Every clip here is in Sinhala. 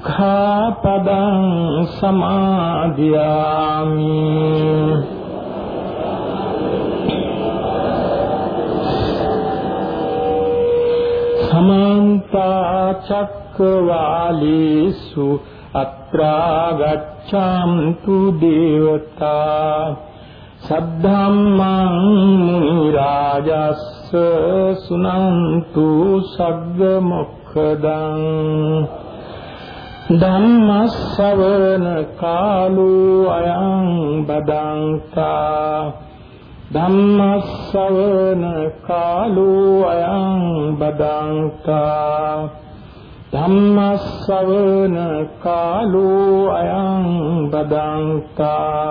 සික්ඛාපදං සමාදියාමි සමන්ත චක්කවාලීසු අත්‍රා ගච්ඡන්තු දේවතා සද්ධම්මං මුනි රාජස්ස සුනන්තු සග්ග මොක්ඛදං ධම්මස්සවන කාලෝ අයං බදංතා ධම්මස්සවන කාලෝ අයං බදංතා ධම්මස්සවන කාලෝ අයං බදංතා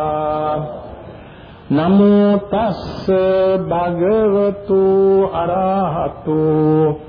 නමෝ තස්ස භගවතු අරහතෝ.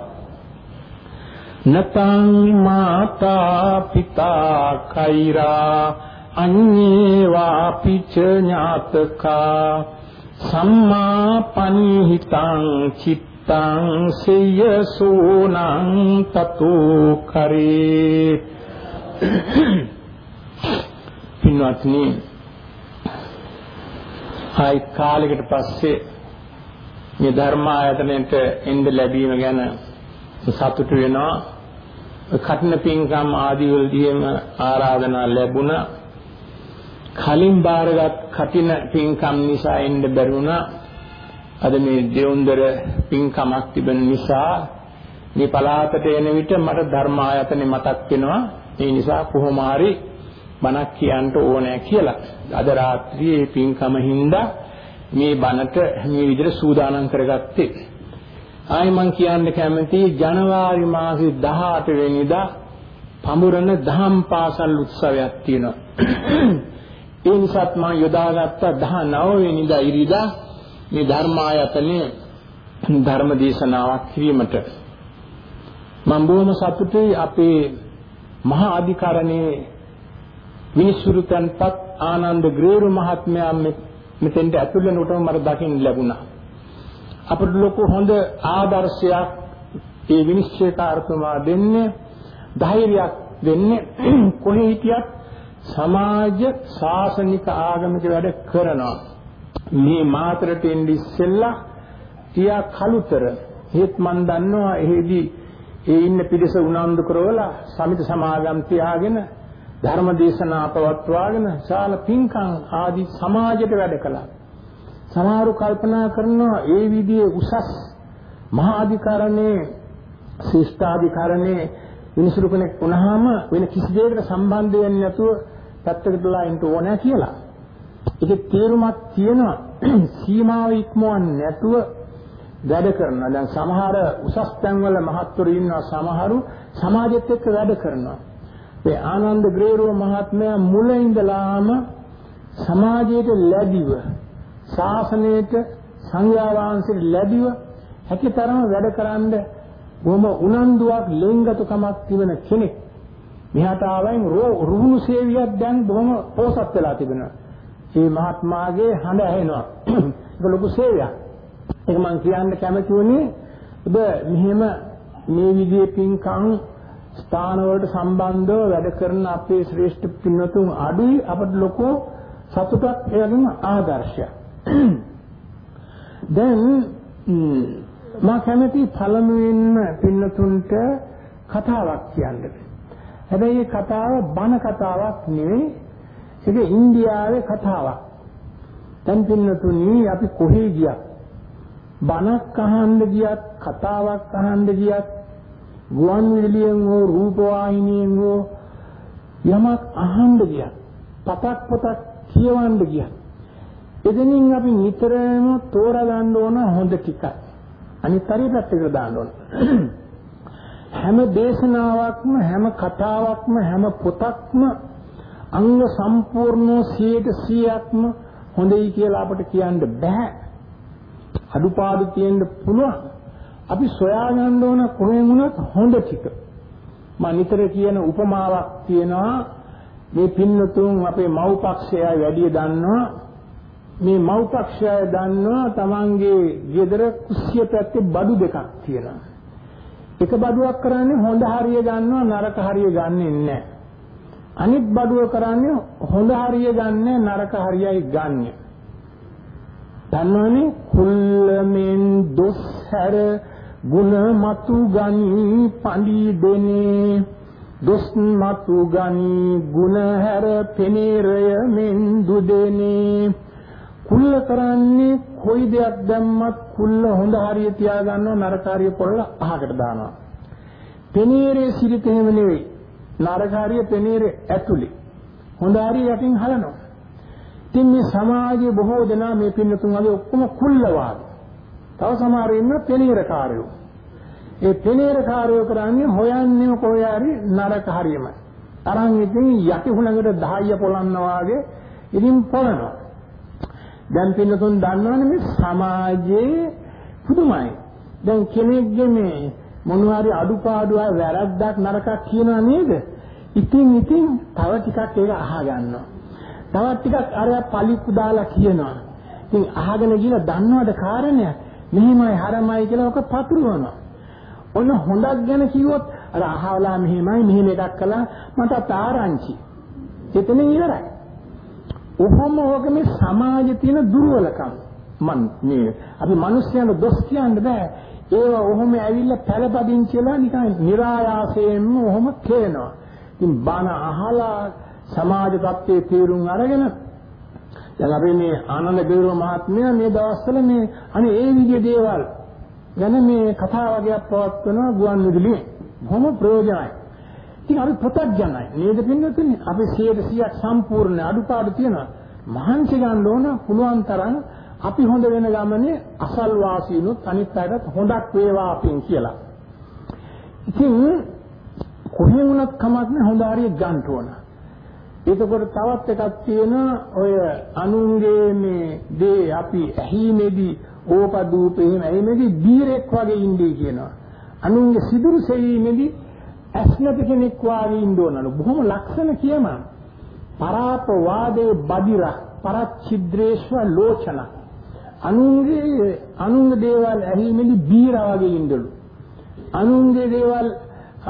නතං මාතා පිතා කෛරා අඤ්ඤේවා පිච ඥාතකා සම්මා පනිහිතං චිත්තං සේයසෝනං තතෝ කරේ පින්වත්නි ආයි කාලයකට පස්සේ මේ ධර්ම ආයතනයට එන්න ලැබීම ගැන සතුටු වෙනවා. කඨින පින්කම් ආදී වලදීම ආරාධනා ලැබුණා. කලින් බාරගත් කඨින පින්කම් නිසා එන්න බැරුණා අද මේ දෙවුන්දර පින්කමක් තිබෙන නිසා මේ පලාතට එන විට මට ධර්ම ආයතනෙ මතක් වෙනවා. ඒ නිසා කොහොම හරි බණක් කියන්න ඕනෑ කියලා. අද රාත්‍රියේ පින්කම හින්දා මේ බණට මේ විදිහට සූදානම් කරගත්තේ. ආයි මං කියන්න කැමති ජනවාරි මාසේ 18 වෙනිදා පමුරන දහම් පාසල් උත්සවයක් තියෙනවා. ඒ නිසාත් මම යොදාගත්ත 19 වෙනිදා ඉරිදා මේ ධර්මායතනයේ ධර්ම දේශනාවක් කිරීමට මම බොහොම සතුටුයි අපේ මහා අධිකරණයේ විනිසුරුතන්පත් ආනන්ද ග්‍රේරු මහත්මයා මෙතෙන්ට ඇතුල් වෙනකොටම මට දකින්න ලැබුණා. අපිට ලොකු හොඳ ආදර්ශයක් ඒ විනිශ්චයකාරතුමා දෙන්නේ ධෛර්යයක් දෙන්නේ කොහේ හිටියත් සමාජ ශාසනික ආගමික වැඩ කරනවා. මේ මාතරට එන්නේ ඉස්සෙල්ලා තියා කලුතර හේත් මන් දන්නවා එහෙදි ඒ ඉන්න පිරිස උනන්දු කරවලා සමිත සමාගම් තියාගෙන ධර්ම දේශනා පවත්වාගෙන ශාල පින්කම් ආදී සමාජයට වැඩ කළා. සමහරු කල්පනා කරනවා ඒ විදිහේ උසස් මහා අධිකරණේ ශිෂ්ටාධිකරණේ මිනිසුරු කෙනෙක් වුණාම වෙන කිසි දෙයකට සම්බන්ධ වෙන්නේ නැතුව පැත්තකටලා ඉන්න ඕනෑ කියලා. ඒකේ තේරුමක් තියෙනවා සීමාව ඉක්මවන්නේ නැතුව වැඩ කරනවා. දැන් සමහර උසස් තැන්වල මහත්වරු ඉන්නවා සමහරු සමාජෙත් එක්ක වැඩ කරනවා. ඒ ආනන්ද ග්‍රේරෝ මහත්මයා මුල ඉඳලාම සමාජයට ලැබිව ශාසනයට සංඝයා වහන්සේට ලැබිව හැකිතරම වැඩකරනද බොහොම උනන්දුවක් ලෙන්ගතුකමක් තිබෙන කෙනෙක්. මෙහාට ආවෙන් රුහුණු සේවියක් දැන් බොහොම පෝසත් වෙලා තිබෙනවා. මේ මහත්මාගේ හඬ ඇහෙනවා. ඒක ලොකු සේවයක්. ඒක මම කියන්න කැමති වුණේ ඔබ මෙහෙම මේ විදිහේ පින්කම් ස්ථාන වලට සම්බන්ධව වැඩ කරන අපේ ශ්‍රේෂ්ඨ පින්වතුන් අඩුයි අපට ලොකු සතුටක් එවන ආදර්ශයක්. දැන් මා කැමති පළමුවෙන්ම පින්නතුන්ට කතාවක් කියන්න. හැබැයි මේ කතාව බන කතාවක් නෙවෙයි. ඒක ඉන්දියාවේ කතාවක්. දැන් පින්නතුනි අපි කොහේ ගියත් බණක් අහන්න ගියත් කතාවක් අහන්න ගියත් ගුවන් විදුලියෙන් හෝ රූප වාහිනියෙන් හෝ යමක් අහන්න ගියත් පතක් පතක් කියවන්න ගියත් එදිනින් අපි නිතරම තෝරා ගන්න ඕන හොඳ ටිකක්. අනිත් හරිය පැත්තකට දාන්න ඕන. හැම දේශනාවක්ම හැම කතාවක්ම හැම පොතක්ම අංග සම්පූර්ණ 100%ක්ම හොඳයි කියලා අපට කියන්න බෑ. අඩුපාඩු තියෙන්න පුළුවන්. අපි සොයාගන්න ඕන කොහෙන් වුණත් හොඳ ටික. මම නිතර කියන උපමාවක් තියෙනවා මේ පින්නතුන් අපේ මව්පක්ෂය වැඩි දන්නවා මේ මව්පක්ෂය දන්නවා තමන්ගේ ගෙදර කුස්සිය පැත්තේ බඩු දෙකක් තියෙනවා. එක බඩුවක් කරන්නේ හොඳ හරිය ගන්නවා නරක හරිය ගන්නෙ නැහැ. අනිත් බඩුව කරන්නේ හොඳ හරිය ගන්න නරක හරියයි ගන්න. දන්නවනේ කුල්ලෙන් දොස් හැර ගුණ මතු ගනි පඬි දෙනේ දොස් මතු ගනි ගුණ හැර පෙනේරය මෙන් දුදෙනේ කුල්ල කරන්නේ කොයි දෙයක් දැම්මත් කුල්ල හොඳ හරිය තියා ගන්නවා නරක හරිය පොළලා අහකට දානවා පෙනේරේ සිරිත එහෙම නෙවෙයි නරක හරිය පෙනේරේ ඇතුලේ හොඳ හරිය යටින් හලනවා ඉතින් මේ සමාජයේ බොහෝ දෙනා මේ පින්නතුන් වගේ ඔක්කොම කුල්ලවාදී. තව සමහර ඉන්න පෙනීරකාරයෝ. ඒ පෙනීරකාරයෝ කරන්නේ හොයන්නේ කොහේ හරි නරක හරියම. තරන් ඉතින් යටි හුණකට 10 පොළන්නා වගේ ඉතින් පොළනවා. දැන් පින්නතුන් දන්නවනේ මේ සමාජයේ පුදුමයි. දැන් කෙනෙක්ගේ මේ මොනවාරි අඩුපාඩු වැරද්දක් නරකක් කියනවා නේද? ඉතින් ඉතින් තව ටිකක් ඒක අහගන්නවා. තවත් ටිකක් අරයා පලිප්පු දාලා කියනවා. ඉතින් අහගෙන ගිහලා දන්නවද කාරණය? මෙහිමයි හරමයි කියලා ඔක පතුරවනවා. ඔන්න හොඳක් ගැන කිව්වොත් අර අහවලා මෙහිමයි මෙහෙම එකක් කළා මට තාරංචි. එතන ඉවරයි. ඔහොම ඔක මේ සමාජයේ තියෙන දුර්වලකම්. මන් මේ අපි මිනිස්යන්ට දොස් කියන්න බෑ. ඒවා ඔහොම ඇවිල්ලා පළපදින්චිලා නිකන් નિરાයාසයෙන්ම ඔහොම කියනවා. ඉතින් බණ අහලා සමාජ තත්ත්වයේ තීරුම් අරගෙන දැන් අපි මේ ආනන්ද ගෞරව මහත්මයා මේ දවස්වල මේ අනේ ඒ විදිහේ දේවල් ගැන මේ කතා වගේක් පවත්වන ගුවන් විදුලියේ බොහොම ප්‍රයෝජනයි. ඉතින් අපි ප්‍රත්‍යඥයි. නේද පින්නතුනි? අපි 100%ක් සම්පූර්ණ අඩුපාඩු තියෙනවා. මහන්සි ගන්න ඕන පුළුවන් තරම් අපි හොඳ වෙන ගමනේ අසල් වාසීනුත් අනිත් අයටත් හොඳක් වේවා අපින් කියලා. ඉතින් කොහේ වුණත් කමක් නැහැ හොඳ හරිය ගන්න ඕන. එතකොට තවත් එකක් තියෙනවා ඔය අනුන්ගේ මේ දේ අපි ඇහිමේදී ඕපදූප එහෙම ඇහිමේදී බීරෙක් වගේ ඉන්නේ කියනවා. අනුන්ගේ සිදුරු සෙවීමේදී ඇස්නති කෙනෙක් වගේ ඉන්න ඕනලු. බොහොම ලක්ෂණ කියම. පරාප වාදේ බදිර පරච්චිද්‍රේශ්ව ලෝචන. අනුන්ගේ අනුන්ගේ දේවල් ඇහිමේදී බීරා වගේ ඉඳලු අනුන්ගේ දේවල්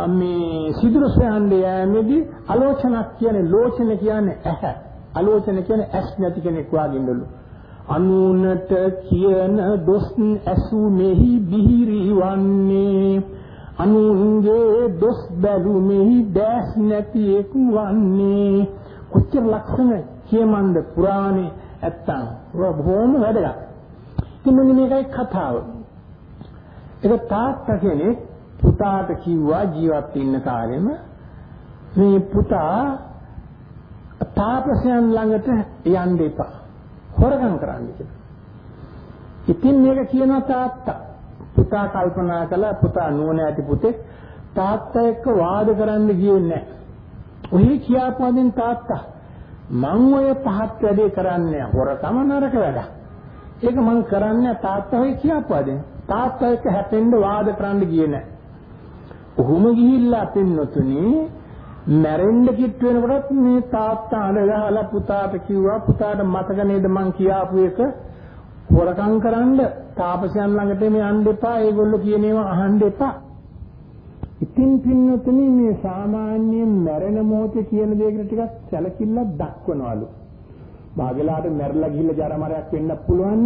මේ සිදුරු සයන්ද යෑමේදී අලෝචනක් කියන්නේ ලෝචන කියන්නේ ඇහැ. අලෝචන කියන්නේ ඇස් නැති කෙනෙක් වගේ ඉඳලු අනුනට කියන දොස් ඇසු මෙහි බිහිරි වන්නේ අනුන්ගේ දොස් බැලුමෙහි දැස් නැති එක් වන්නේ කොච්චර ලක්ෂණ කියමන්ද පුරාණේ ඇත්තම් බොහොම වැදගත්. ඉතින් මෙන්න මේකයි කතාව. ඒක තාත්තා කෙනෙක් පුතාට කිව්වා ජීවත් වෙන්න කාලෙම මේ පුතා තාපසයන් ළඟට යන්න එපා. හොරගම් කරන්න කියලා. ඉතින් මේක කියනවා තාත්තා. පුතා කල්පනා කළා පුතා නුවණ ඇති පුතෙක් තාත්තා එක්ක වාද කරන්න ගියේ නැහැ. ඔහි කියාපුවාදෙන් තාත්තා මං ඔය පහත් වැඩේ කරන්නේ හොරකම නරක වැඩක්. ඒක මං කරන්නේ තාත්තා ඔය කියාපුවාදෙන්. තාත්තා එක්ක හැපෙන්න වාද කරන්න ගියේ නැහැ. ඔහුම ගිහිල්ලා පින්නතුනි මැරෙන්න කිට් වෙනකොටත් මේ තාත්තා අඬ ගහලා පුතාට කිව්වා පුතාට මතක නේද මං කියාපු එක හොරකම් කරන්න තාපසයන් ළඟට මේ යන්න එපා ඒගොල්ලෝ කියන ඒවා අහන්න එපා. ඉතින් පින්නතුනි මේ සාමාන්‍යයෙන් මැරෙන මොහොතේ කියන දේකට ටිකක් සැලකිල්ලක් දක්වනවලු. භාගලාට මැරලා ගිහිල්ලා ජරමරයක් වෙන්න පුළුවන්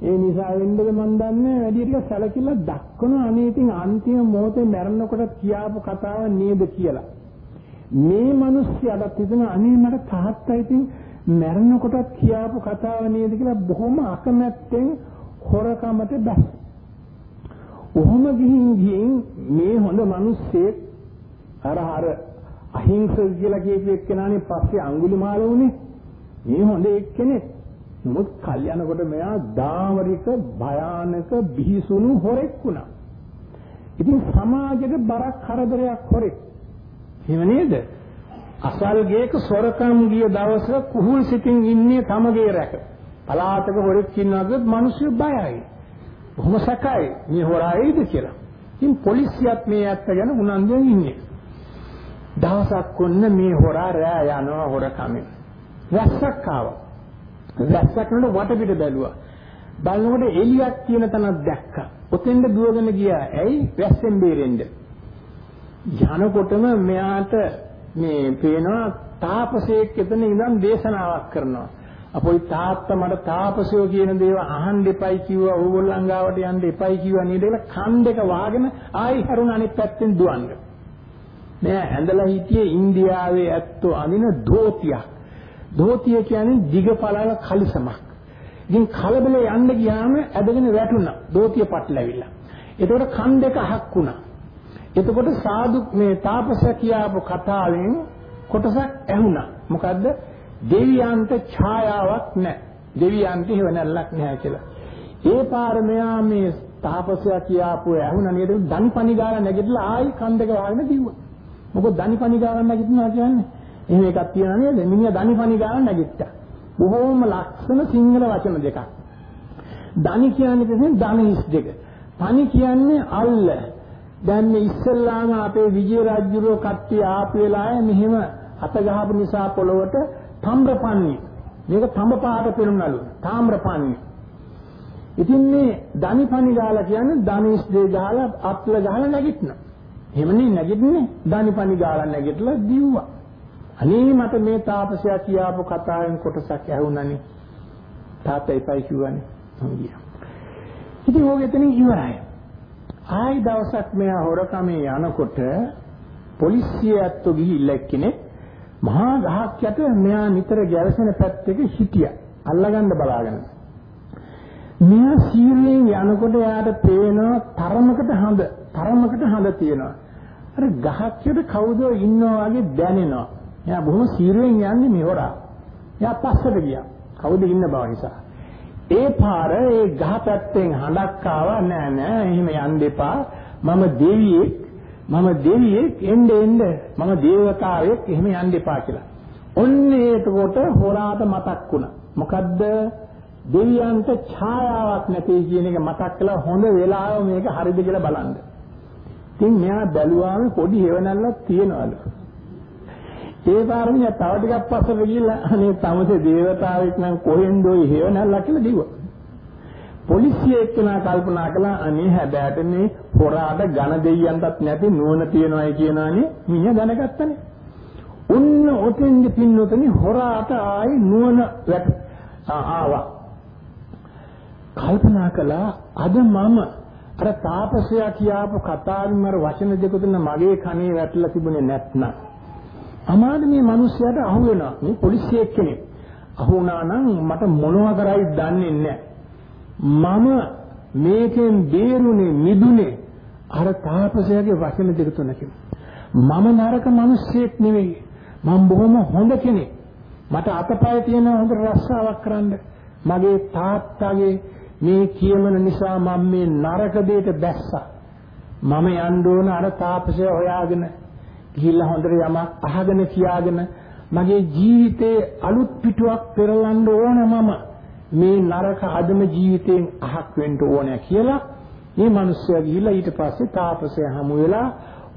ඒ නිසා වෙන්නද මන් දන්නේ වැඩි ටික සැලකිල්ලක් දක්වන අනේ ඉතින් අන්තිම මොහොතේ මැරෙනකොට කියාපු කතාව නේද කියලා. මේ මිනිස්යාට හිතන අනේ මට තාත්තා ඉතින් මැරෙනකොටත් කියාපු කතාව නේද කියලා බොහොම අකමැත්තෙන් හොරකමට බැස්. ඔහොම ගිහින් ගිහින් මේ හොඳ මිනිස්සෙක් අර අර අහිංසක කියලා කියපු එක්කෙනානේ පස්සේ අඟුලිමාල වුණේ. මේ හොඳ එක්කෙනෙක්. නමුත් කල්යනකොට මෙයා දාමරික භයානක බිහිසුණු හොරෙක් වුණා. ඉතින් සමාජෙට බරක් කරදරයක් හොරෙක්. එහෙම නේද? අසල් ගේක සොරකම් ගිය දවසක කුහුල් සිතින් ඉන්නේ තමගේ රැක. පලාතක හොරෙක් ඉන්නවද මිනිස්සු බයයි. කොහොම සැකයි මේ හොරායිද කියලා. ඉතින් පොලිසියත් මේ ඇත්ත ගැන උනන්දුවෙන් ඉන්නේ. දවසක් ඔන්න මේ හොරා රෑ යනවා හොරකමෙන්. වැස්සක් ආවා. වැස්සක් නේද වටපිට බැලුවා. බලනකොට එළියක් තියෙන තැනක් දැක්කා. ඔතෙන්ද දුවගෙන ගියා. ඇයි? වැස්සෙන් බේරෙන්න. යනකොටම මෙයාට මේ පේනවා තාපසයෙක් එතන ඉඳන් දේශනාවක් කරනවා. අපොයි තාත්තා මට තාපසයෝ කියන දේව අහන්න එපයි කිව්වා ඕගොල්ලන් ගාවට යන්න එපයි කිව්වා නේද කියලා කන් දෙක වාගෙන ආයි හැරුණ අනිත් පැත්තෙන් දුවන්න. මෙයා ඇඳලා හිටියේ ඉන්දියාවේ ඇත්තෝ අඳින ධෝතියක්. ධෝතිය කියන්නේ දිගපළල කලිසමක්. ඉතින් කලබලේ යන්න ගියාම ඇදගෙන වැටුණා. ධෝතිය පටලැවිලා. ඒතකොට කන් දෙක අහක් වුණා. එතකොට සාදු මේ තාපස කියාපු කතාවෙන් කොටසක් ඇහුණා. මොකද්ද? දෙවියන්ට ඡායාවක් නැහැ. දෙවියන්ට හේවණල්ලක් නැහැ කියලා. ඒ පාර මෙයා මේ තාපසයා කියාපු ඇහුණා නේද? දන්පනි ගාලා නැගිටලා ආයි කන් දෙක වහගෙන දිව්වා. මොකද දන්පනි ගාලා නැගිටිනවා කියන්නේ? එහෙම එකක් තියනවා නේද? මිනිහා දන්පනි ගාලා නැගිට්ටා. බොහෝම ලක්ෂණ සිංහල වචන දෙකක්. දනි කියන්නේ දන හිස් දෙක. පනි කියන්නේ අල්ල. දැන් මේ ඉස්සල්ලාම අපේ විජය රාජ්‍යරෝ කට්ටිය ආපු වෙලාවේ මෙහෙම අත ගහපු නිසා පොළවට තම්රපන්නි මේක තඹ පාට පෙනුනලු. තාම්‍රපන්නි. ඉතින් මේ දනිපනි ගාලා කියන්නේ ධනිස් දෙය ගහලා අත්ල ගහලා නැගිටිනවා එහෙමනේ නැගිටින්නේ? දනිපනි ගාලා නැගිටලා දිව්වා. අනේ මට මේ තාපසයා කියාපු කතාවෙන් කොටසක් ඇහුණානේ. තාත්තා එපයි කිව්වනේ. මම ගියා. ඉතින් ඕක එතනින් ඉවරයි. ආයි දවසක් මෙයා හොරකමේ යනකොට පොලිසිය ඇත්තෝ ගිහිල්ලා එක්කෙනෙක් මහා ගහක් යට මෙයා නිතර ගැවසෙන පැත්තක හිටියා. අල්ලගන්න බලාගෙන. මෙයා සීලෙන් යනකොට එයාට පේනවා තරමකට හඳ, තරමකට හඳ තියෙනවා. අර ගහක් යට කවුද ඉන්නවා වගේ දැනෙනවා. එයා බොහොම සීලෙන් යන්නේ මෙහොරා. එයා පස්සට ගියා. කවුද ඉන්න බව නිසා. ඒ පාර ඒ ගහ පැත්තෙන් හඬක් ආවා නෑ නෑ එහෙම යන්න එපා මම දෙවියෙක් මම දෙවියෙක් එන්න එන්න මම දේවතාවෙක් එහෙම යන්න එපා කියලා. ඔන්න ඒකකොට හොරාට මතක් වුණා. මොකද්ද? දෙවියන්ට ඡායාවක් නැtei කියන එක මතක් කළා හොඳ වෙලාව මේක හරිද කියලා බලන්න. ඉතින් මෙයා බැලුවාම පොඩි හේවණල්ලක් තියනවලු. ඒ පාරමිය තව ටිකක් පස්සට ගිහිල්ලා අනේ තමසේ දේවතාවෙක් නම් කොහෙන්ද ඔය හේව නැල්ලක් කියලා දිව්වා. පොලිසිය එක්කනා කල්පනා කළා අනේ හැබැයි මේ හොරාට ඝන දෙයියන්ටත් නැති නුවණ තියනවායි කියනානේ මිනිහා දැනගත්තනේ. උන්න ඔතෙන්ද පින්නොතනි හොරාට ආයි නුවණ වැට ආවා. කල්පනා කළා අද මම අර තාපසයා කියාපු කතාවෙන් අර වචන දෙක තුන මගේ කනේ වැටලා තිබුණේ නැත්නම් අමාද මේ මිනිස්සයාට අහු වෙනවා මේ පොලිසියෙක් කෙනෙක් අහු වුණා නම් මට මොනවා කරයිද දන්නේ නැහැ. මම මේකෙන් බේරුනේ මිදුනේ අර තාපසයාගේ වචන දෙක තුනකින් මම නරක මිනිස්සෙක් නෙවෙයි. මම බොහොම හොඳ කෙනෙක්. මට අතපය තියෙන හොඳ රස්සාවක් කරන්න. මගේ තාත්තාගේ මේ කියමන නිසා මම මේ නරක දෙයට බැස්සා. මම යන්න ඕන අර තාපසය හොයාගෙන. ගිහිල්ලා හොඳට යමක් අහගෙන කියාගෙන මගේ ජීවිතේ අලුත් පිටුවක් පෙරලන්න ඕන මම මේ නරක අදම ජීවිතයෙන් අහක් වෙන්න ඕන කියලා මේ මිනිස්සයා ගිහිල්ලා ඊට පස්සේ තාපසය හමු වෙලා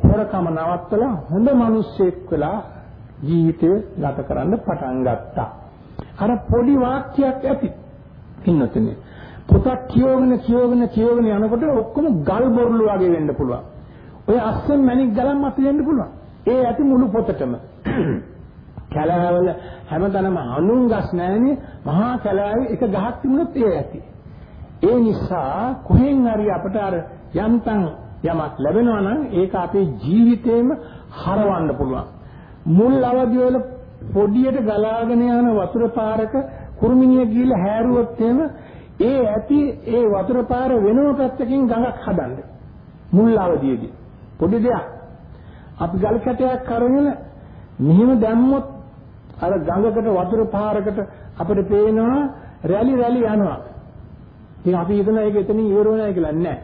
හොරකම නවත්තලා හොඳ මිනිස්සෙක් වෙලා ජීවිතය ගත කරන්න පටන් ගත්තා. අර පොඩි වාක්‍යයක් ඇති. ඉන්නතනේ පොතක් කියවගෙන කියවගෙන කියවගෙන යනකොට ඔක්කොම ගල් බොරළු වගේ වෙන්න පුළුවන්. ඔය අස්සෙන් මැණික් ගලන් මත වෙන්න පුළුවන්. ඒ ඇති මුළු පොතටම. කැලෑවල හැමතැනම අනුන් ගස් නැහැනේ මහා කැලෑවේ එක ගහක් තිබුණොත් ඒ ඇති. ඒ නිසා කොහෙන් හරි අපට අර යන්තම් යමක් ලැබෙනවා නම් ඒක අපේ ජීවිතේම හරවන්න පුළුවන්. මුල් අවධිය වල පොඩියට ගලාගෙන යන වතුර පාරක කුරුමිනිය ගිහිල්ලා හැරුවොත් එහෙම ඒ ඇති ඒ වතුර පාර වෙනම පැත්තකින් ගඟක් හදන්න. මුල් අවදියේදී. පොඩි දෙයක්. අපි ගල් කැටයක් කරගෙන මෙහෙම දැම්මොත් අර ගඟකට වතුර පාරකට අපිට පේනවා රැලි රැලි යනවා. ඉතින් අපි හිතන එක එතනින් ඉවර වෙනවා කියලා නෑ.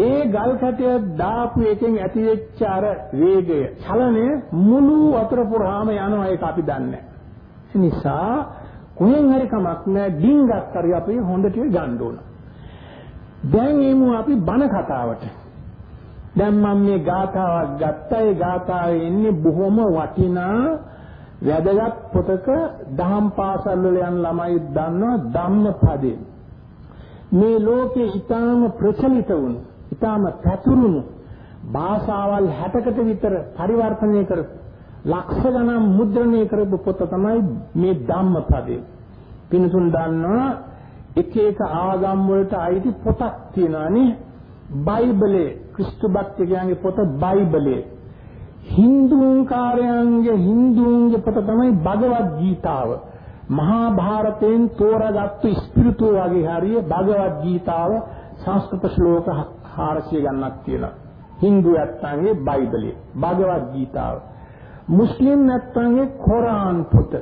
ඒ ගල් කැටය දාපු එකෙන් ඇතිවෙච්ච අර වේගය, චලනය මුළු වතුර පුරාම යනවා ඒක අපි දන්නේ නිසා කොහෙන් හරි කමක් නැහැ ඩිංගක් හරි අපි හොඳට ගන්න ඕන. දැන් එමු අපි බණ කතාවට. දැන් මම මේ ගාථාවක් ගත්තා ඒ ගාථාවේ ඉන්නේ බොහොම වටිනා වැදගත් පොතක දහම් පාසල් වල යන ළමයි දන්නවා ධම්මපදේ. මේ ලෝකේ ඊටාම ප්‍රචලිත වුණු ඊටාම පැතුරුණු භාෂාවල් 60කට විතර පරිවර්තනය කරපු ලක්ෂ ගණන් මුද්‍රණය කරපු පොත තමයි මේ ධම්මපදේ. පින්තුන් දන්නවා එක එක ආගම් වලට අයිති පොතක් තියෙනවානේ. බයිබලේ ක්‍රිස්තු භක්තිකයන්ගේ පොත බයිබලේ. හින්දුන් කාර්යයන්ගේ හින්දුන්ගේ පොත තමයි භගවත් ගීතාව. මහා භාරතයෙන් තෝරාගත්තු ස්පිරිතු වගේ හරිය භගවත් ගීතාව සංස්කෘත ශ්ලෝක 400 ගණනක් තියෙනවා. හින්දු යත්තන්ගේ බයිබලේ භගවත් ගීතාව. මුස්ලිම් නැත්තන්ගේ කොරාන් පොත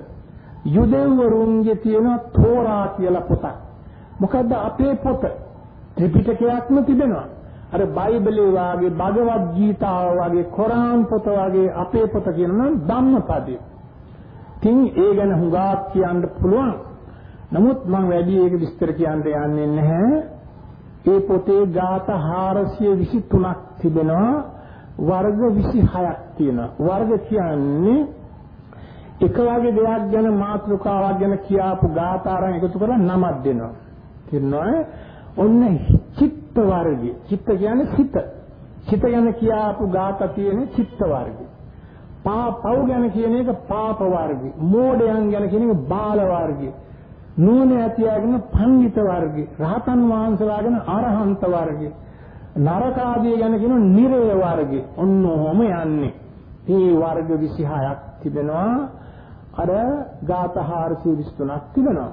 යුදෙව්වරුන්ගේ තියෙන තෝරා කියලා පොතක්. මොකද්ද අපේ පොත? ත්‍රිපිටකයක්ම තිබෙනවා. අර බයිබලේ වාගේ භගවත් ගීතාව වාගේ කොරාන් පොත වාගේ අපේ පොත කියන නම් ධම්මපදේ. තින් ඒ ගැන හුඟක් කියන්න පුළුවන්. නමුත් මම වැඩි ඒක විස්තර කියන්න යන්නේ නැහැ. ඒ පොතේ ગાථා 423ක් තිබෙනවා. වර්ග 26ක් තියෙනවා. වර්ග කියන්නේ එක වගේ දෙයක් ගැන මාතෘකාවක් ගැන කියාපු ගාථාරන් එකතු කරලා නමක් දෙනවා. කියනවා ඔන්න චිත්ත වර්ගය. චිත්ත කියන්නේ සිත. චිත ගැන කියාපු ගාථා තියෙන චිත්ත වර්ගය. පා පව් ගැන කියන එක පාප වර්ගය. මෝඩයන් ගැන කියන එක බාල වර්ගය. නුවණ ඇතියගෙන පඬිත වර්ගය. රහතන් වහන්සේලා ගැන අරහන්ත වර්ගය. නරකාදී ගැන කියන නිරය වර්ගය. ඔන්න ඔහම යන්නේ. මේ වර්ග 26ක් තිබෙනවා. අර ගාථා 423ක් තිබෙනවා.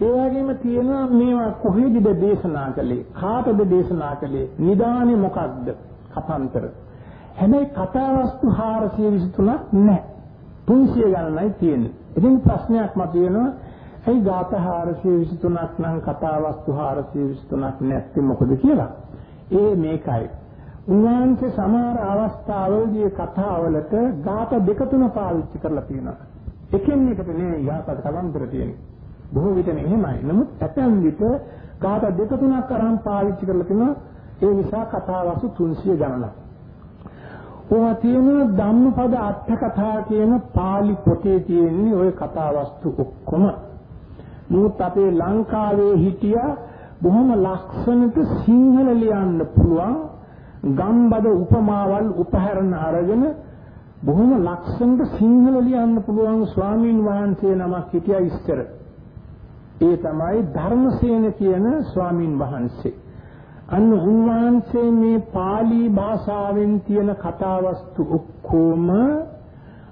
ඒ වගේම තියෙනවා මේවා කොහෙදද දේශනා කළේ? කාටද දේශනා කළේ? නිදානේ මොකක්ද? කතාන්තර. හැබැයි කතා වස්තු 423ක් නැහැ. 300 ගණනයි තියෙන්නේ. ඉතින් ප්‍රශ්නයක් මතුවෙනවා. ඇයි ගාථා 423ක් නම් කතා වස්තු 423ක් නැත්තේ මොකද කියලා? ඒ මේකයි. උන්වහන්සේ සමහර අවස්ථාවලදී කතාවලට ගාත දෙක තුන පාවිච්චි කරලා තියෙනවා. එකින් එකට නේ යහපත් කලන්තර තියෙන්නේ. බොහෝ විට එහෙමයි. නමුත් ඇතැම් විට ගාත දෙක තුනක් අරන් පාවිච්චි කරලා තිනවා. ඒ නිසා කතාවසු 300 ගණනක්. ඔවා තියෙන ධම්මපද අට කතා කියන pāli පොතේ තියෙන්නේ ওই කතා වස්තු ඔක්කොම. නමුත් අපේ ලංකාවේ හිටියා බොහොම ලක්ෂණට සිංහල ලියන්න පුළුවන් ගම්බද උපමාවල් උපහරණ අරගෙන බොහොම ලක්ෂණට සිංහල ලියන්න පුළුවන් ස්වාමීන් වහන්සේ නමක් හිටියා ඉස්තර. ඒ තමයි ධර්මසේන කියන ස්වාමීන් වහන්සේ. අන්න උන්වහන්සේ මේ pāli භාෂාවෙන් තියෙන කතාවස්තු ඔක්කොම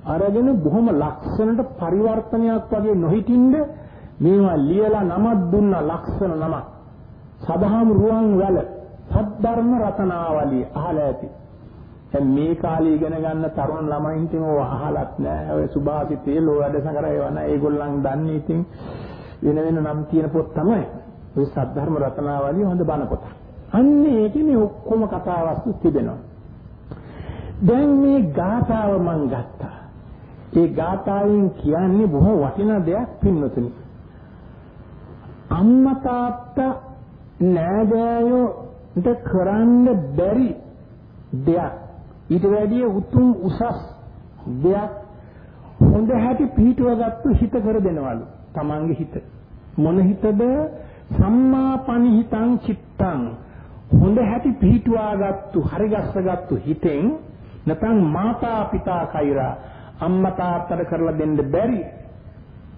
අරගෙන බොහොම ලක්ෂණට පරිවර්තනයක් වගේ නොහිටින්ද මේවා ලියලා නමක් දුන්නා ලක්ෂණ නමක්. සදහම් රුවන් වල සද්ධර්ම රතනාවලිය අහලා ඇති. දැන් මේ කාලේ ඉගෙන ගන්න තරුණ ළමයින්ට ඕව අහලත් නෑ. ඔය සුභාසිතේ ලෝ වැඩ සංගරය වන ඒගොල්ලන් දන්නේ ඉතින් වෙන වෙන නම් තියෙන පොත් තමයි. ඔය සද්ධර්ම රතනාවලිය හොඳ බණ පොතක්. අන්න ඒකේ මේ ඔක්කොම කතාවස්තු තිබෙනවා. දැන් මේ ගාථාව මං ගත්තා. ඒ ගාථාවෙන් කියන්නේ බොහෝ වටිනා දෙයක් පින්නතුනි. අම්මා තාත්තා නෑදෑයෝට කරන්න බැරි දෙයක් ඊට වැඩිය උතුම් උසස් දෙයක් හොඳ හැටි පිහිටුවගත්තු හිත කර දෙනවලු තමන්ගේ හිත. මොන හිතද? සම්මා පනිහිතං චිත්තං. හොඳ හැටි පිහිටුවාගත්තු හරිගස්සගත්තු හිතෙන් නැත්නම් මාතා පිතා කෛරා අම්මා තාත්තට කරලා දෙන්න බැරි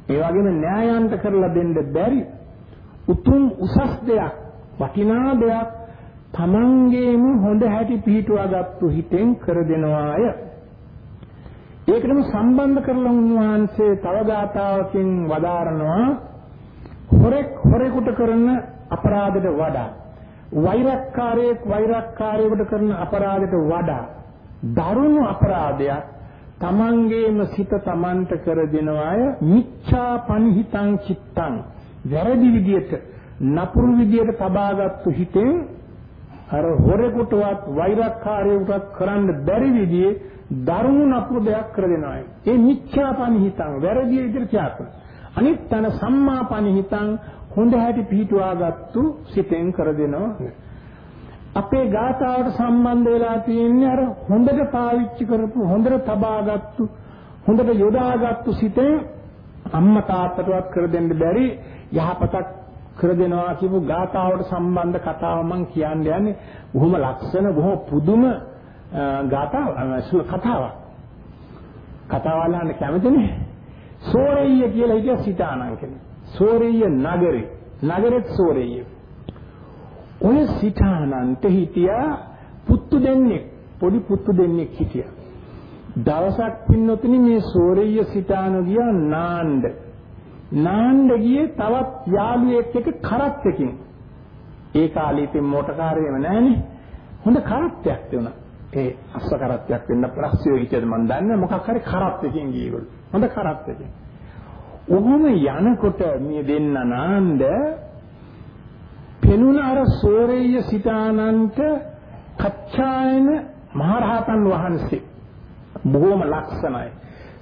ඒ වගේම න්යායන්ට කරලා දෙන්න බැරි උතුම් උසස් දෙයක් වටිනා දෙයක් තමන්ගේම හොඳ හැටි පිහිටුවාගත්තු හිතෙන් කර දෙනවාය. ඒකටම සම්බන්ධ කරලා උන්වහන්සේ තව ගාතාවකින් වදාරනවා හොරෙක් හොරෙකුට කරන අපරාධයට වඩා වෛරක්කාරයෙක් වෛරක්කාරයෙකුට කරන අපරාධයට වඩා දරුණු අපරාධයක් තමන්ගේම සිත තමන්ට කර දෙනවාය. මිච්ඡා පනිහිතං චිත්තං. වැරදි විදියට නපුරු විදියට තබාගත්තු හිතෙන් අර හොරෙකුටවත් වෛරක්කාරයෙකුටවත් කරන්න බැරි විදිහේ දරුණු නපුරු දෙයක් කර දෙනවා. ඒ මිච්ඡාපනිහිතං වැරදි විදිහට ක්‍රියාත්මක. අනිත් තන සම්මාපනිහිතං හොඳ හැටි පිහිටුවාගත්තු සිතෙන් කර දෙනවා. අපේ ගාථාවට සම්බන්ධ වෙලා තියෙන්නේ අර හොඳට පාවිච්චි කරපු හොඳට තබාගත්තු හොඳට යොදාගත්තු සිතෙන් අම්මා තාත්තටවත් කර දෙන්න බැරි යහපතක් කර දෙනවා කියපු ගාථාවට සම්බන්ධ කතාව මම කියන්න යන්නේ බොහොම ලක්ෂණ බොහොම පුදුම ගාථාවක් කතාවක්. කතාවල් අහන්න කැමතිනේ. සෝරෙය්‍ය කියලා හිටිය සිතානන් කෙනෙක්. සෝරෙය්‍ය නගරේ. නගරෙත් සෝරෙය්‍ය. ඔය සිතානන්ට හිටියා පුත්තු දෙන්නෙක් පොඩි පුත්තු දෙන්නෙක් හිටියා. දවසක් පින්නොතුනි මේ සෝරෙය්‍ය සිතාන ගියා නාණ්ඩ. නාන්න ගියේ තවත් යාළුවෙක් එක කරත් එකකින්. ඒ කාලේ ඉතින් මෝටර් කාර්යයම නැහනේ. හොඳ කරත්තයක් තියුණා. ඒ අස්ස කරත්තයක් වෙන්න ප්‍රශ්නය හිතේද මන් දන්නේ මොකක් හරි කරත් එකකින් ගියගොල්ලෝ. හොඳ කරත් එකකින්. ඔහොම යනකොට මේ දෙන්න නාන්ද පෙනුන අර සෝරේය සිතානන්ත කච්චායන මහරහතන් වහන්සේ බොහොම ලක්ෂණයි.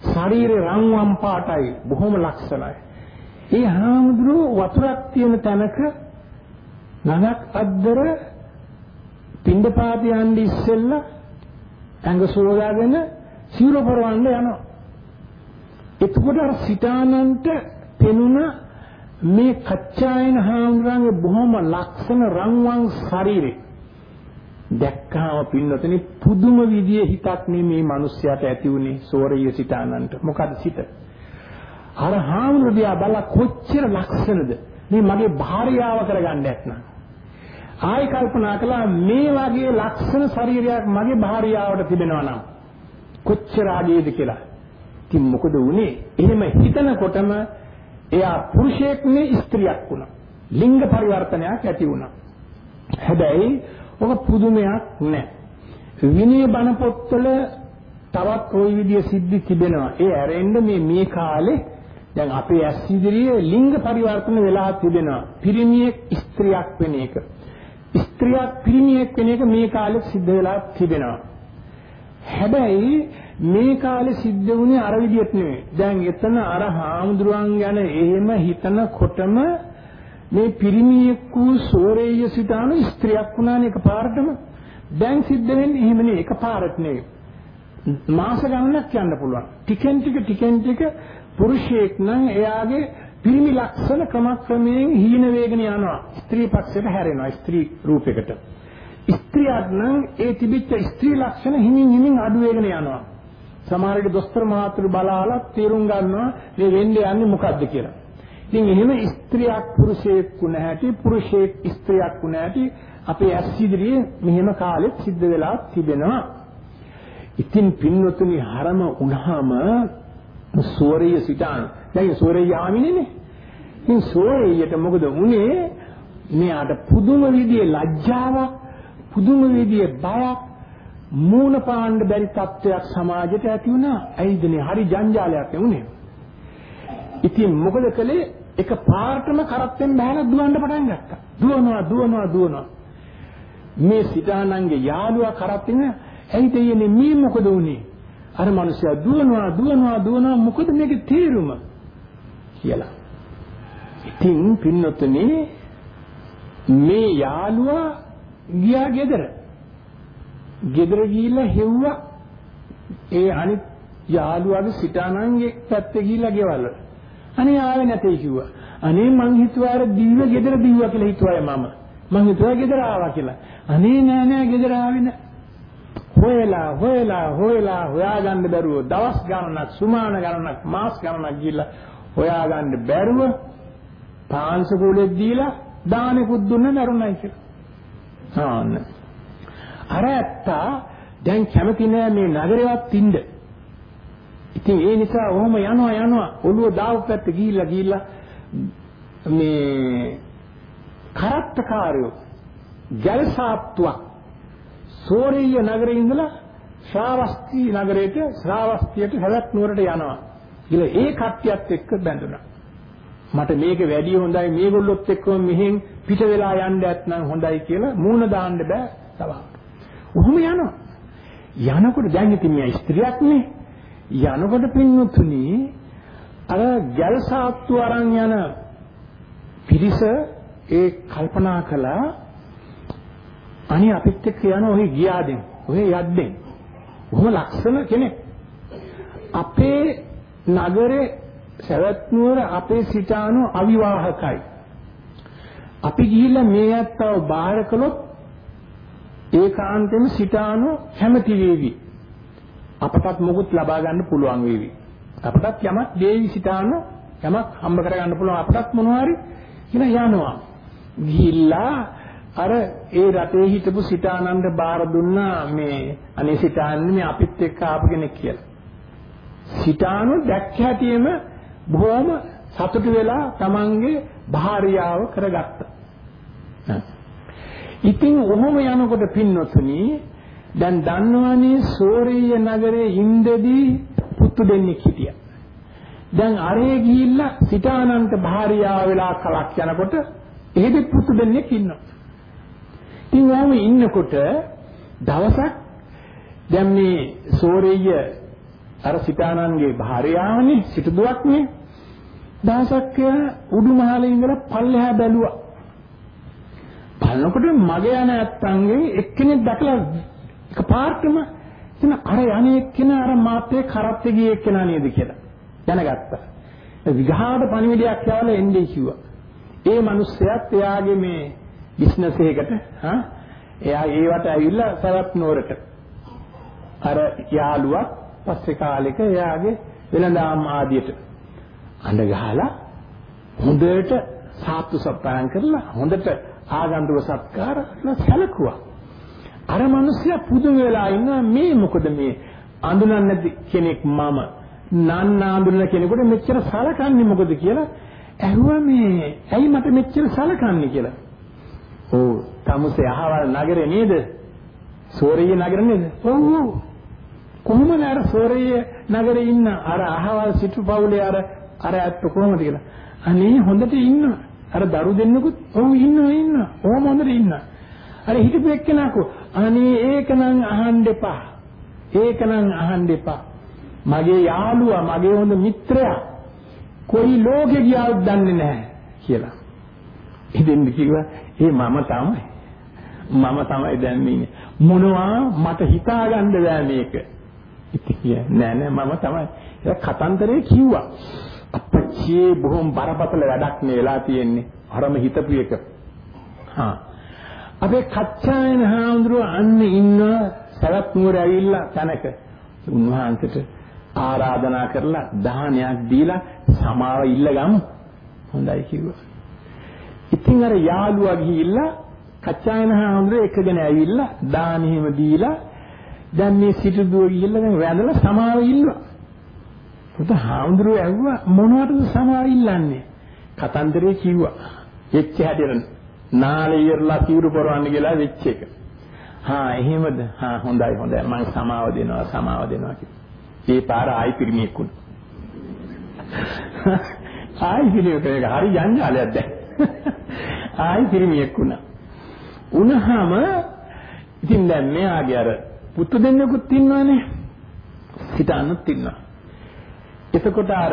ශරීරේ රන්වන් පාටයි බොහොම ලක්ෂණයි. ඒ හාමුදුරුව වතුරක් තියෙන තැනක ගඟක් අද්දර පින්දපාත යන්න ඉස්සෙල්ලා ඇඟ සෝදාගෙන සිවුර පරවන්න යනවා. එතකොට අර සිතානන්ට පෙනුන මේ කච්චායන හාමුදුරන්ගේ බොහොම ලක්ෂණ රන්වන් ශරීරේ දැක්කාම පින්නතනේ පුදුම විදියේ හිතක් නේ මේ මිනිස්යාට ඇති උනේ සෝරිය සිතානන්ට. මොකද සිත? අර හාමුදුරුවෝ දිහා බලලා කොච්චර ලක්ෂණද මේ මගේ භාර්යාව කරගන්න නැත්නම් ආයි කල්පනා කළා මේ වගේ ලක්ෂණ ශරීරයක් මගේ භාර්යාවට තිබෙනවා නම් කොච්චර ආදීද කියලා. ඉතින් මොකද වුනේ? එහෙම හිතනකොටම එයා පුරුෂයෙක් නේ ස්ත්‍රියක් වුණා. ලිංග පරිවර්තනයක් ඇති වුණා. හැබැයි ඔක පුදුමයක් නෑ. විනය බණ පොත්වල තවත් ওই විදිය සිද්ධි තිබෙනවා. ඒ ඇරෙන්න මේ මේ කාලේ දැන් අපේ ඇස් ඉදිරියේ ලිංග පරිවර්තන වෙලා තිබෙනවා. පිරිමියෙක් ස්ත්‍රියක් වෙන එක. ස්ත්‍රියක් පිරිමියෙක් වෙන එක මේ කාලෙත් සිද්ධ වෙලා තිබෙනවා. හැබැයි මේ කාලේ සිද්ධ වුණේ අර විදියට නෙවෙයි. දැන් එතන අර හාමුදුරුවන් ගැන එහෙම හිතනකොටම මේ පිරිමියෙක් වූ සෝරේය සිතාන ස්ත්‍රියක් වුණානේ එකපාරටම. දැන් සිද්ධ වෙන්නේ එහෙම නෙවෙයි එකපාරට නෙවෙයි. මාස ගණනක් යන්න පුළුවන්. ටිකෙන් ටික ටිකෙන් ටික පුරුෂයෙක් නම් එයාගේ පිරිමි ලක්ෂණ ක්‍රමක්‍රමයෙන් හීන වේගන යනවා. ස්ත්‍රී පක්ෂයට හැරෙනවා ස්ත්‍රී රූපයකට. ස්ත්‍රියක් නම් ඒ තිබිච්ච ස්ත්‍රී ලක්ෂණ හිමින් හිමින් අඩු වෙගෙන යනවා. සමහර විට දොස්තර මහතුරු බලාලා තීරුම් ගන්නවා මේ වෙන්නේ යන්නේ මොකද්ද කියලා. ඉතින් එහෙම ස්ත්‍රියක් පුරුෂයෙක් වුණ හැටි පුරුෂයෙක් ස්ත්‍රියක් වුණ හැටි අපේ ඇස් ඉදිරියේ මෙහෙම කාලෙත් සිද්ධ වෙලා තිබෙනවා. ඉතින් පින්වතුනි හරම වුණාම සෝරිය සිතාන. දැන් සෝරිය යාමිනේනේ. ඉතින් සෝරියට මොකද වුනේ? මෙයාට පුදුම විදිහේ ලැජ්ජාවක්, පුදුම විදිහේ බයක්, මූණ පාන්න බැරි තත්ත්වයක් සමාජයට ඇති වුණා. ඇයිදනේ හරි ජංජාලයක් නෙුනේ. ඉතින් මොකද කළේ? එක පාර්ටම කරත්තෙන් බහලා දුවන්න පටන් ගත්තා. දුවනවා, දුවනවා, දුවනවා. මේ සිතානන්ගේ යාළුවා කරත්තින ඇයි දෙයනේ මේ මොකද වුනේ? අර මිනිස්සයා දුවනවා දුවනවා දුවනවා මොකද මේකේ තේරුම කියලා. ඉතින් පින්නොතනේ මේ යාළුවා ගියා ගෙදර. ගෙදර ගිහිල්ලා හෙව්වා ඒ අනිත් යාළුවාගේ සිතානන්ගේ පැත්තේ ගිහිල්ලා ගෙවල්. අනේ ආවේ නැtei කිව්වා. අනේ මං හිතුවා අර දිව්ව ගෙදර දිව්වා කියලා හිතුවා මම. මං හිතුවා ගෙදර ආවා කියලා. අනේ නෑ නෑ ගෙදර ආවේ නෑ. හොයලා හොයලා හොයලා හොයාගන්න බැරුව දවස් ගණනක් සුමාන ගණනක් මාස ගණනක් ගිහිල්ලා හොයාගන්න බැරුව පාංශ කුලෙත් දීලා දානෙකුත් දුන්න නරුණයි කියලා. ආන්න. අර ඇත්තා දැන් කැමති නෑ මේ නගරේවත් ඉන්න. ඉතින් ඒ නිසා ඔහොම යනවා යනවා ඔළුව දාව පැත්ත ගිහිල්ලා ගිහිල්ලා මේ කරත්තකාරයෝ ජල සාප්තුවක් සෝරීය නගරේ ඉඳලා ශ්‍රාවස්ති නගරයට ශ්‍රාවස්තියට හැලක් නුවරට යනවා. කියලා ඒ කට්ටියත් එක්ක බැඳුණා. මට මේක වැඩි හොඳයි මේගොල්ලොත් එක්කම මෙහෙන් පිට වෙලා යන්න ඇත්නම් හොඳයි කියලා මූණ දාන්න බෑ තව. උහුම යනවා. යනකොට දැන් ඉතින් මේ ස්ත්‍රියක් නේ. යනකොට පින්නුතුනි අර ජල සාප්තු අරන් යන පිරිස ඒ කල්පනා කළා අනේ අපිත් එක්ක යන ඔහි ගියාදෙන් ඔහේ යද්දෙන් බොහොම ලක්ෂණ කෙනෙක් අපේ නගරේ සවැත් නුවර අපේ සිතානු අවිවාහකයි. අපි ගිහිල්ලා මේ ඇත්තව බාහිර කළොත් ඒකාන්තයෙන්ම සිතානු කැමති වේවි. අපටත් මොකුත් ලබා ගන්න පුළුවන් වේවි. අපටත් යමක් දේවි සිතානු යමක් හම්බ කර ගන්න පුළුවන් අපටත් මොනවා හරි කියලා යනවා. ගිහිල්ලා අර ඒ රටේ හිටපු සිතානන්ද බාර දුන්නා මේ අනේ සිතාන්නේ මේ අපිත් එක්ක ආපු කෙනෙක් කියලා. සිතානු දැක්ක හැටියෙම බොහොම සතුටු වෙලා තමන්ගේ භාර්යාව කරගත්තා. ඉතින් ඔහොම යනකොට පින්නොතුනි දැන් දන්නවනේ සෝරීය නගරේ ඉන්දදී පුතු දෙන්නෙක් හිටියා. දැන් අරේ ගිහිල්ලා සිතානන්ත භාර්යාව වෙලා කලක් යනකොට එහෙදි පුතු දෙන්නෙක් ඉන්නවා. ඉතින් ඔහම ඉන්නකොට දවසක් දැන් මේ සෝරෙය්‍ය අර සිතානන්ගේ භාර්යාවනේ සිටුදුවක්නේ. දවසක් උඩු මහලේ ඉඳලා පල්ලෙහා බැලුවා. බලනකොට මගේ යන ඇත්තන්ගේ එක්කෙනෙක් දැකලා එකපාරටම එතන අර යන්නේ එක්කෙනා අර මාත්‍යේ කරත් ගියේ එක්කෙනා නේද කියලා දැනගත්තා. විගහාට පණිවිඩයක් යවලා එන්නේ කිව්වා. ඒ මිනිස්සයාත් එයාගේ මේ බිස්නස් එකකට හා? එයා ඒවට ඇවිල්ලා සරත් නුවරට. අර යාළුවා පස්සේ කාලෙක එයාගේ වෙළඳාම් ආදියට අඬ ගහලා හොඳට සාත්තු සප්පායම් කරලා හොඳට ආගන්තුක සත්කාර සැලකුවා අර මිනිස්සයා පුදුම වෙලා ඉන්නවා මේ මොකද මේ අඳුනන්නේ නැති කෙනෙක් මම නන්න අඳුනන කෙනෙකුට මෙච්චර සලකන්නේ මොකද කියලා ඇහුවා මේ ඇයි මට මෙච්චර සලකන්නේ කියලා ඔව් තමුසේ අහවල් නගරේ නේද? සෝරිය නගරේ නේද? ඔව් ඔව්. කොහොමද අර සෝරිය නගරේ ඉන්න අර අහවල් සිටු පවුලේ අර අර ඇත්ත කොහොමද කියලා. අනේ හොඳට ඉන්න. අර දරු දෙන්නෙකුත් ඔව් ඉන්නවා ඉන්නවා. ඕම හොඳට ඉන්න. අර හිටපු එක්කෙනාකෝ අනේ ඒකනම් අහන්න එපා. ඒකනම් අහන්න එපා. මගේ යාළුවා මගේ හොඳ මිත්‍රයා කොයි ලෝකෙ ගියාද දන්නේ නැහැ කියලා. ඉතින් කිව්වා ඒ මම තමයි. මම තමයි දැන් ඉන්නේ. මොනවා මට හිතා ගන්න බෑ මේක. ඉතින් නෑ නෑ මම තමයි ඒක කතන්දරේ කිව්වා. අපච්චියේ බොහොම බරපතල වැඩක් නේ වෙලා තියෙන්නේ. අරම හිතපු එක. හා. අපේ කච්චායන හාමුදුරුව අන්න ඉන්න සරත් නුවර ඇවිල්ලා තැනක උන්වහන්සේට ආරාධනා කරලා දානයක් දීලා සමාව ඉල්ලගමු. හොඳයි කිව්වා. ඉතින් අර යාළුවා ගිහිල්ලා කච්චායන හාමුදුරුව එකගෙන ඇවිල්ලා දාන හිම දීලා දැන් මේ සිටුදුව ගිහිල්ලා දැන් වැඳලා සමාව ඉල්ලුවා. පුත හාමුදුරුව ඇහුවා මොනවටද සමාව ඉල්ලන්නේ? කතන්දරේ කිව්වා. වෙච්ච හැටියට නාලේ ඉරලා සිවුරු පොරවන්න කියලා වෙච්ච එක. හා එහෙමද? හා හොඳයි හොඳයි මම සමාව දෙනවා සමාව දෙනවා කිව්වා. ඒ පාර ආයි පිරිමියෙක් වුණා. ආයි පිළිවෙක එක හරි ජංජාලයක් දැන්. ආයි පිරිමියෙක් වුණා. උනහම ඉතින් දැන් මෙයාගේ අර පුතු දෙන්නෙකුත් ඉන්නවනේ. හිතන්නත් ඉන්නවා. එතකොට අර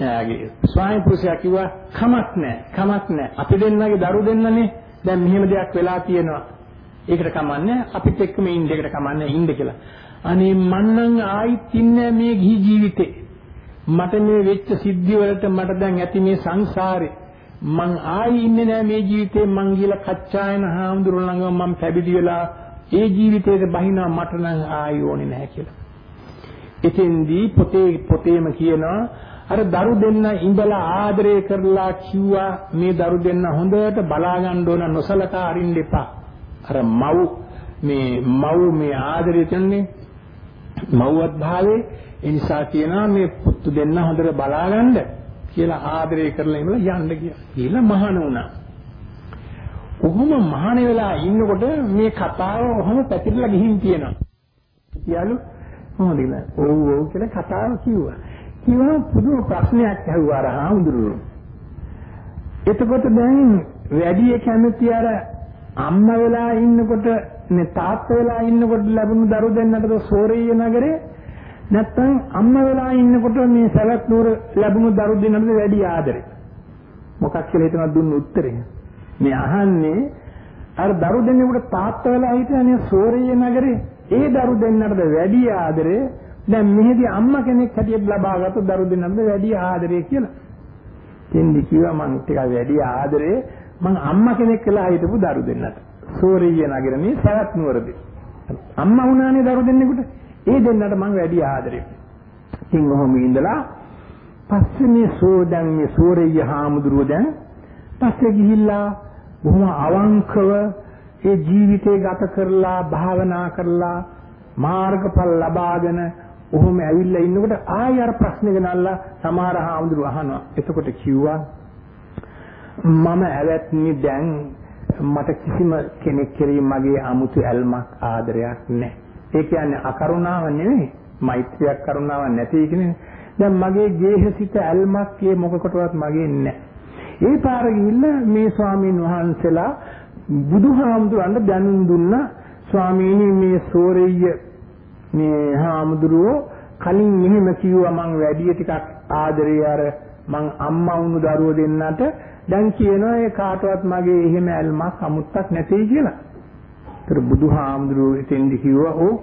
එයාගේ ස්වාමි පුරුෂයා කිව්වා කමක් නැහැ කමක් නැහැ. අපි දෙන්නගේ දරු දෙන්නනේ. දැන් මෙහෙම දෙයක් වෙලා තියෙනවා. ඒකට කමන්නේ අපිත් එක්කම ඉන්න එකට කමන්නේ ඉන්න කියලා. අනේ මන්නම් ආයිත් ඉන්නේ මේ ගිහි ජීවිතේ. මට මේ වෙච්ච සිද්ධි වලට මට දැන් ඇති මේ සංසාරේ. මං ආයි ඉන්නේ නෑ මේ ජීවිතේ. මං ගිහලා කච්චායන හාමුදුරුවෝ ළඟ මම පැවිදි වෙලා ඒ ජීවිතේට බහිනවා මට නම් ආයි ඕනේ නැහැ කියලා. එතෙන්දී පොතේ පොතේම කියනවා අර දරු දෙන්න ඉඳලා ආදරය කරලා කිව්වා මේ දරු දෙන්න හොඳට බලා ගන්න ඕන නොසලකා අරින්න එපා. අර මව් මේ මව් මේ ආදරය කියන්නේ මව්වත් භාවයේ ඒ නිසා කියනවා මේ පුතු දෙන්න හොඳට බලා ගන්න කියලා ආදරය කරලා ඉඳලා යන්න ගියා. ගිහලා මහාන වුණා. කොහොම මහාන වෙලා ඉන්නකොට මේ කතාව ඔහොම පැතිරලා ගිහින් තියෙනවා. යාළු මොකද කියලා ඔව් ඔව් කියලා කතාව කිව්වා. කිව්වා පුදුම ප්‍රශ්නයක් ඇහුවා අර හාමුදුරුවෝ. එතකොට දැන් වැඩි කැමති අර අම්මා වෙලා ඉන්නකොට නේ තාත්තා වෙලා ඉන්නකොට ලැබුණු දරු දෙන්නටද සෝරිය නගරේ නැත්තම් අම්මා වෙලා ඉන්නකොට මේ සවැත් නුවර ලැබුණු දරු දෙන්නටද වැඩි ආදරේ මොකක් කියලා හිතනවා දුන්න උත්තරේ මේ අහන්නේ අර දරු දෙන්නෙකුට තාත්තා වෙලා හිටියනේ සෝරිය නගරේ. ඒ දරු දෙන්නටද වැඩි ආදරේ? දැන් මෙහෙදි අම්මා කෙනෙක් හැටියට ලබාගත්තු දරු දෙන්නටද වැඩි ආදරේ කියලා. දෙන්නි කිව්වා මං ටිකක් වැඩි ආදරේ. මං අම්මා කෙනෙක් කියලා හිටපු දරු දෙන්නට. සෝරිය නගර මේ සවැත් නුවරදී අම්මා වුණානේ දරු දෙන්නෙකුට. ඒ දෙන්නට මං වැඩි ආදරේ. ඉතින් ඔහොම ඉඳලා පස්සේ මේ සෝදන් මේ සෝරිය හාමුදුරුව දැන් පස්සේ ගිහිල්ලා බොහොම අවංකව ඒ ජීවිතේ ගත කරලා භාවනා කරලා මාර්ගඵල ලබාගෙන ඔහොම ඇවිල්ලා ඉන්නකොට ආයෙ අර ප්‍රශ්න ගෙනල්ලා සමහර හාමුදුරුවෝ අහනවා. එතකොට කිව්වා මම ඇවැත්නි දැන් මට කිසිම කෙනෙක් කෙරෙහි මගේ 아무තු ඇල්මක් ආදරයක් නැහැ. ඒ කියන්නේ අකරුණාව නෙවෙයි, මෛත්‍රියක් කරුණාවක් නැති කියන්නේ. දැන් මගේ ගේහසිත ඇල්මක් ඒ මොකකටවත් මගේ නැහැ. ඒ පාර ගිහිල්ලා මේ ස්වාමීන් වහන්සේලා බුදුහාමුදුරන්ට දැනුම් දුන්නා ස්වාමීනි මේ සෝරෙය්‍ය මේ හාමුදුරුවෝ කලින් මෙහෙම කිව්වා මං වැඩි ටිකක් ආදරේ අර මං අම්මා වුණු දරුවෝ දෙන්නට දැන් කියනවා ඒ කාටවත් මගේ එහෙම ඇල්මක් අමුත්තක් නැtei කියලා. ඒතර බුදුහාමුදුරුවෝ එතෙන්දි කිව්වා ඔව්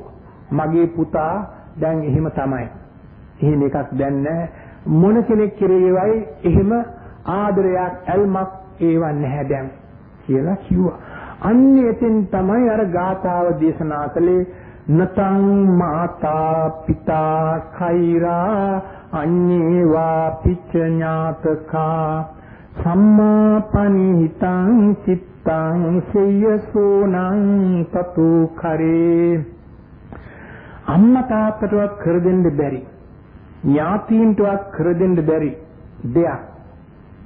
මගේ පුතා දැන් එහෙම තමයි. එහෙම එකක් දැන් මොන කෙනෙක් කෙරේවයි එහෙම ආදරයක් ඇල්මක් ඒව නැහැ දැන් කියලා කිව්වා. අන්න එතෙන් තමයි අර ගාථාව දේශනා කළේ. නතං මාතා පිතා කෛරා අඤ්ඤේවා පිච්ච ඥාතකා සම්මාපනිහිතං චිත්තං සේයසෝනං තතු කරේ. අම්මා තාත්තටවත් කර දෙන්න බැරි. ඥාතීන්ටවත් කර දෙන්න බැරි දෙයක්.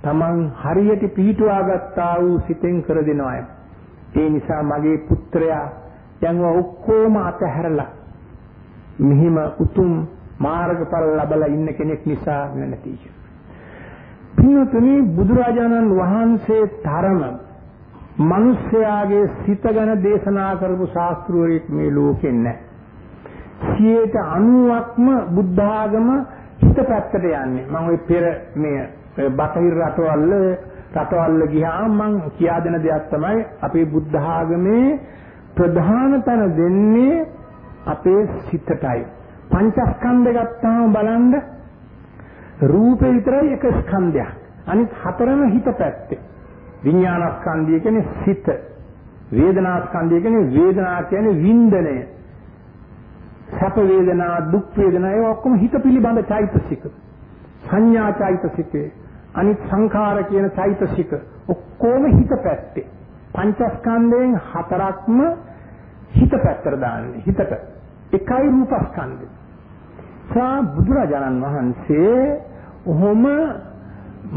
Taman හරියට පිහිටුවා ගත්තා වූ සිතෙන් කර දෙනවා ඒ නිසා මගේ පුත්‍රයා දැන් ඔක්කොම අතහැරලා මෙහිම උතුම් මාර්ගඵල ලබලා ඉන්න කෙනෙක් නිසා නැති පින්වතුනි බුදුරජාණන් වහන්සේ තරම මිනිස්යාගේ සිත ගැන දේශනා කරපු ශාස්ත්‍රවරයෙක් මේ ලෝකෙ නැහැ. 90%ක්ම බුද්ධ ආගම හිත පැත්තට යන්නේ. මම ওই පෙර මේ බටහිර රටවල රටවල් ගියාම මම කියා දෙන දෙයක් තමයි අපේ බුද්ධ ආගමේ ප්‍රධාන තැන දෙන්නේ අපේ සිතටයි. පංචස්කන්ධ ගත්තාම බලන්න රූපේ විතරයි එක ස්කන්ධයක්. අනිත් හතරම හිත පැත්තේ. විඥානස්කන්ධය කියන්නේ සිත. වේදනාස්කන්ධය කියන්නේ වේදනා කියන්නේ වින්දනය. සැප වේදනා දුක් වේදනා ඒ ඔක්කොම හිත පිළිබඳ චෛතසික. සංඥා චෛතසිකේ අනිත් සංඛාර කියන චෛතසික ඔක්කොම හිත පැත්තේ. පංචස්කන්ධයෙන් හතරක්ම හිත පැත්තට දාන්නේ. හිතට. එකයි රූපස්කන්ධය. සා බුදුරජාණන් වහන්සේ ඔහොම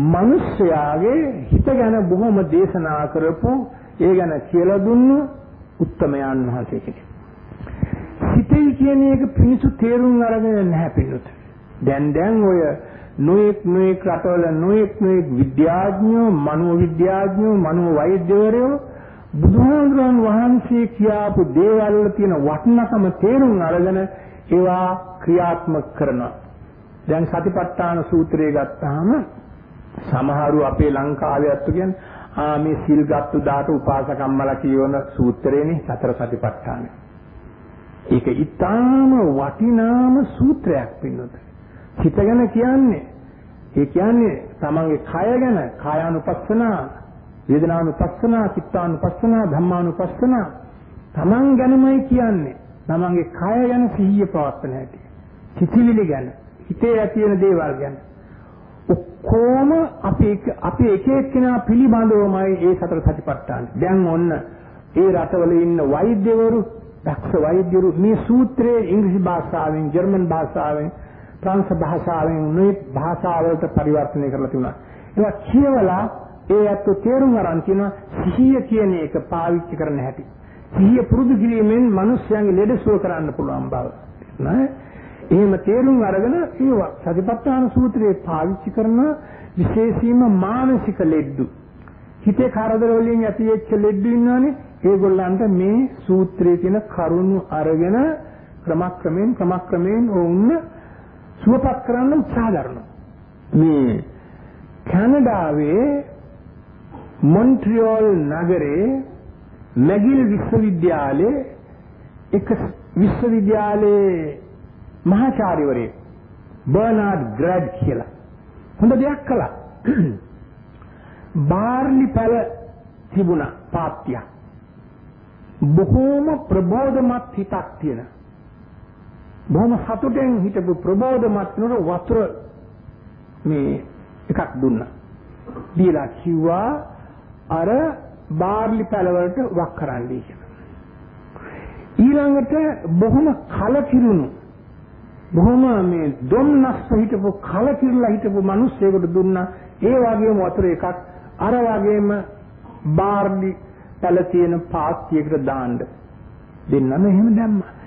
මිනිස්යාගේ හිත ගැන බොහොම දේශනා කරපු ඒ ගැන කියලා දුන්නු උත්තමයන් වහන්සේ කෙනෙක්. හිතේ කියන එක පිණිසු තේරුම් අරගෙන නැහැ පින්නොත්. දැන් දැන් ඔය නොඑක් නොඑක් රටවල නොඑක් නොඑක් විද්‍යාඥයෝ, මනෝ විද්‍යාඥයෝ, මනෝ වෛද්‍යවරයෝ බුදුහාමුදුරන් වහන්සේ කියාපු දේවල් වල තියෙන වටිනකම තේරුම් අරගෙන ඒවා ක්‍රියාත්මක කරනවා. දැන් සතිපට්ඨාන සූත්‍රය ගත්තාම සමහරු අපේ ලංකාවේ අත්තු කියන්නේ ආ මේ සිල් ගත්තු දාට උපාසකම්මලා කියවන සූත්‍රේනේ සතර සතිපට්ඨාන. ඒක ඊටාම වටිනාම සූත්‍රයක් පින්නොත්. හිත ගැන කියන්නේ ඒ කියන්නේ තමන්ගේ කය ගැන කායානුපස්සනා වේදනානුපස්සනා චිත්තානුපස්සනා ධම්මානුපස්සනා තමන් ගැනමයි කියන්නේ. තමන්ගේ කය ගැන සිහිය පවත්වන හැටි. සිතිවිලි ගැන, හිතේ ඇති වෙන දේවල් ගැන. ඔක්කොම අපි අපි එක එක්කෙනා පිළිබඳවමයි ඒ සතර සතිපට්ඨාන. දැන් ඔන්න ඒ රටවල ඉන්න වෛද්‍යවරු, දක්ෂ වෛද්‍යවරු මේ සූත්‍රයේ ඉංග්‍රීසි භාෂාවෙන්, ජර්මන් භාෂාවෙන්, ප්‍රංශ භාෂාවෙන් මේ භාෂාවලට පරිවර්තනය කරලා තිබුණා. ඒවා කියවලා ඒ අත්තු තේරුම් අරන් කියන සිහිය කියන එක පාවිච්චි කරන්න හැටි. සිහිය පුරුදු කිරීමෙන් මිනිස්යාගේ ලෙඩ සුව කරන්න පුළුවන් බව. නෑ එහෙම තේරුම් අරගෙන ඒවා සතිපට්ඨාන සූත්‍රයේ පාවිච්චි කරන විශේෂයෙන්ම මානසික ලෙඩ්ඩු. හිතේ කරදර වලින් ඇතිවෙච්ච ලෙඩ්ඩු ඉන්නවනේ ඒගොල්ලන්ට මේ සූත්‍රයේ තියෙන කරුණු අරගෙන ක්‍රමක්‍රමයෙන් ක්‍රමක්‍රමයෙන් වුන්න සුවපත් කරන්න උත්සාහ කරනවා. මේ කැනඩාවේ මොන්ට්‍රියල් නගරේ මැගිල් විශ්වවිද්‍යාලයේ එක විශ්වවිද්‍යාලයේ මහාචාර්යවරයෙක් බර්නාඩ් ග්‍රැඩ් කියලා හොඳ දෙයක් කළා. බාර්ලි පැල තිබුණා පාත්‍යක්. බොහෝම ප්‍රබෝධමත් හිතක් තියෙන. බොහොම සතුටෙන් හිටපු ප්‍රබෝධමත් නර වතුර මේ එකක් දුන්නා. දීලා කිව්වා අර බාර්ලි පැල වලට වක් කරන්නයි කියලා. ඊළඟට බොහොම කලකිරුණු බොහොම මේ දුම්නස්ස හිටපු කලකිරලා හිටපු මිනිස්සෙකුට දුන්නා ඒ වගේම වතුර එකක් අර වගේම බාර්ලි පැල තියෙන පාත්‍යයකට දාන්න දෙන්නම එහෙම දැම්මා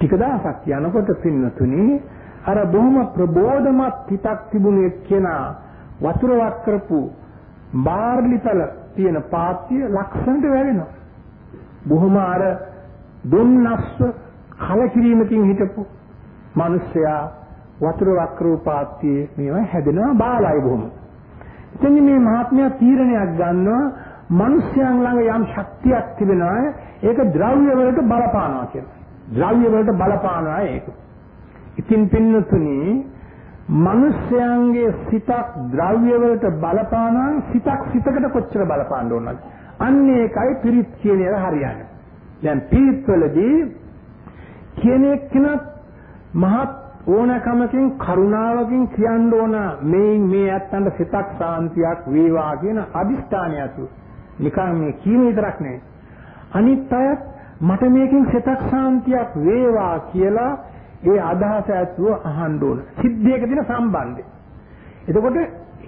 ටික දවසක් යනකොට පින්නතුනි අර බොහොම ප්‍රබෝධමත් හිතක් තිබුණු එක්කෙනා වතුර වත් කරපු බාර්ලි පැල තියෙන පාත්‍ය ලක්ෂණට වැවෙනවා බොහොම අර දුම්නස්ස කලකිරීමකින් හිටපු මිනිස්සයා වතුර වක්‍රෝපාත්‍යයේ මේවා හැදෙනවා බාලයි බොහොම. ඉතින් මේ මහත්මයා තීරණයක් ගන්නවා මිනිස්යන් ළඟ යම් ශක්තියක් තිබෙනවා ඒක ද්‍රව්‍ය වලට බලපානවා කියලා. ද්‍රව්‍ය වලට බලපානවා ඒක. ඉතින් පින්නතුනි මිනිස්යන්ගේ සිතක් ද්‍රව්‍ය වලට බලපානවා සිතක් සිතකට කොච්චර බලපාන්න ඕනද? අන්න ඒකයි පිරිත් කියන එක හරියන්නේ. දැන් පිරිත් වලදී කෙනෙක් කෙනෙක් මහත් ඕනකමකින් කරුණාවකින් කියන්න ඕන මේ මේ ඇත්තන්ට සිතක් සාන්තියක් වේවා කියන අදිෂ්ඨානය තු නිකන් මේ කීම විතරක් නෙවෙයි අනිත් අයත් මට මේකෙන් සිතක් සාන්තියක් වේවා කියලා ඒ අදහස ඇතුව අහන්න ඕන සිද්ධියක තියෙන සම්බන්ධය එතකොට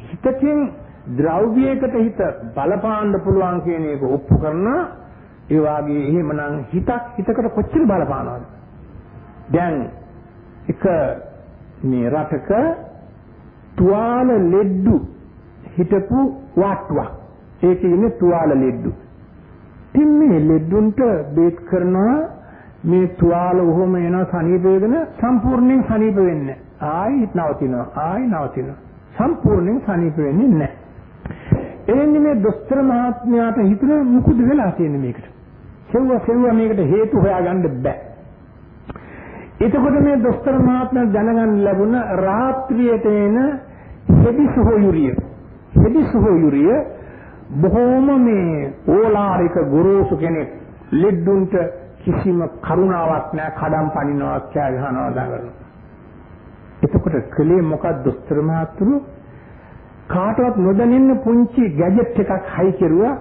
හිතකින් ද්‍රව්‍යයකට හිත බලපාන්න පුළුවන් කියන එක ඔප්පු කරන ඒ වාගේ එහෙමනම් හිතක් හිතකට කොච්චර බලපානවද දැන් එක මේ රටක තුවාල ලෙඩ්ඩු හිටපු වාට්ටුවක්. ඒකේ ඉන්නේ තුවාල ලෙඩ්ඩු. ඉතින් මේ ලෙඩ්ඩුන්ට බේත් කරනවා මේ තුවාල උහුම එන සනීප වේදන සම්පූර්ණයෙන් සනීප වෙන්නේ ආයි නවතිනවා ආයි නවතිනවා සම්පූර්ණයෙන් සනීප වෙන්නේ නැහැ. එන්නේ මේ දොස්තර මහත්මයාට හිතුනේ මොකද වෙලා තියෙන්නේ මේකට. සෙව්ව සෙව්ව මේකට හේතු හොයාගන්න බෑ. එතකොට මේ දොස්තර මහත්මයා දැනගන්න ලැබුණ රාත්‍රියට එන හෙඩි සොහොයුරිය. හෙඩි සොහොයුරිය බොහොම මේ ඕලාරික ගුරුසු කෙනෙක් ලෙඩුන්ට කිසිම කරුණාවක් නැහැ කඩම් පනිනවා කෑ ගහනවා දඟලනවා. එතකොට කලේ මොකක්ද දොස්තර මහත්තුරු කාටවත් නොදැනෙන්න පුංචි ගැජට් එකක් හයි කෙරුවා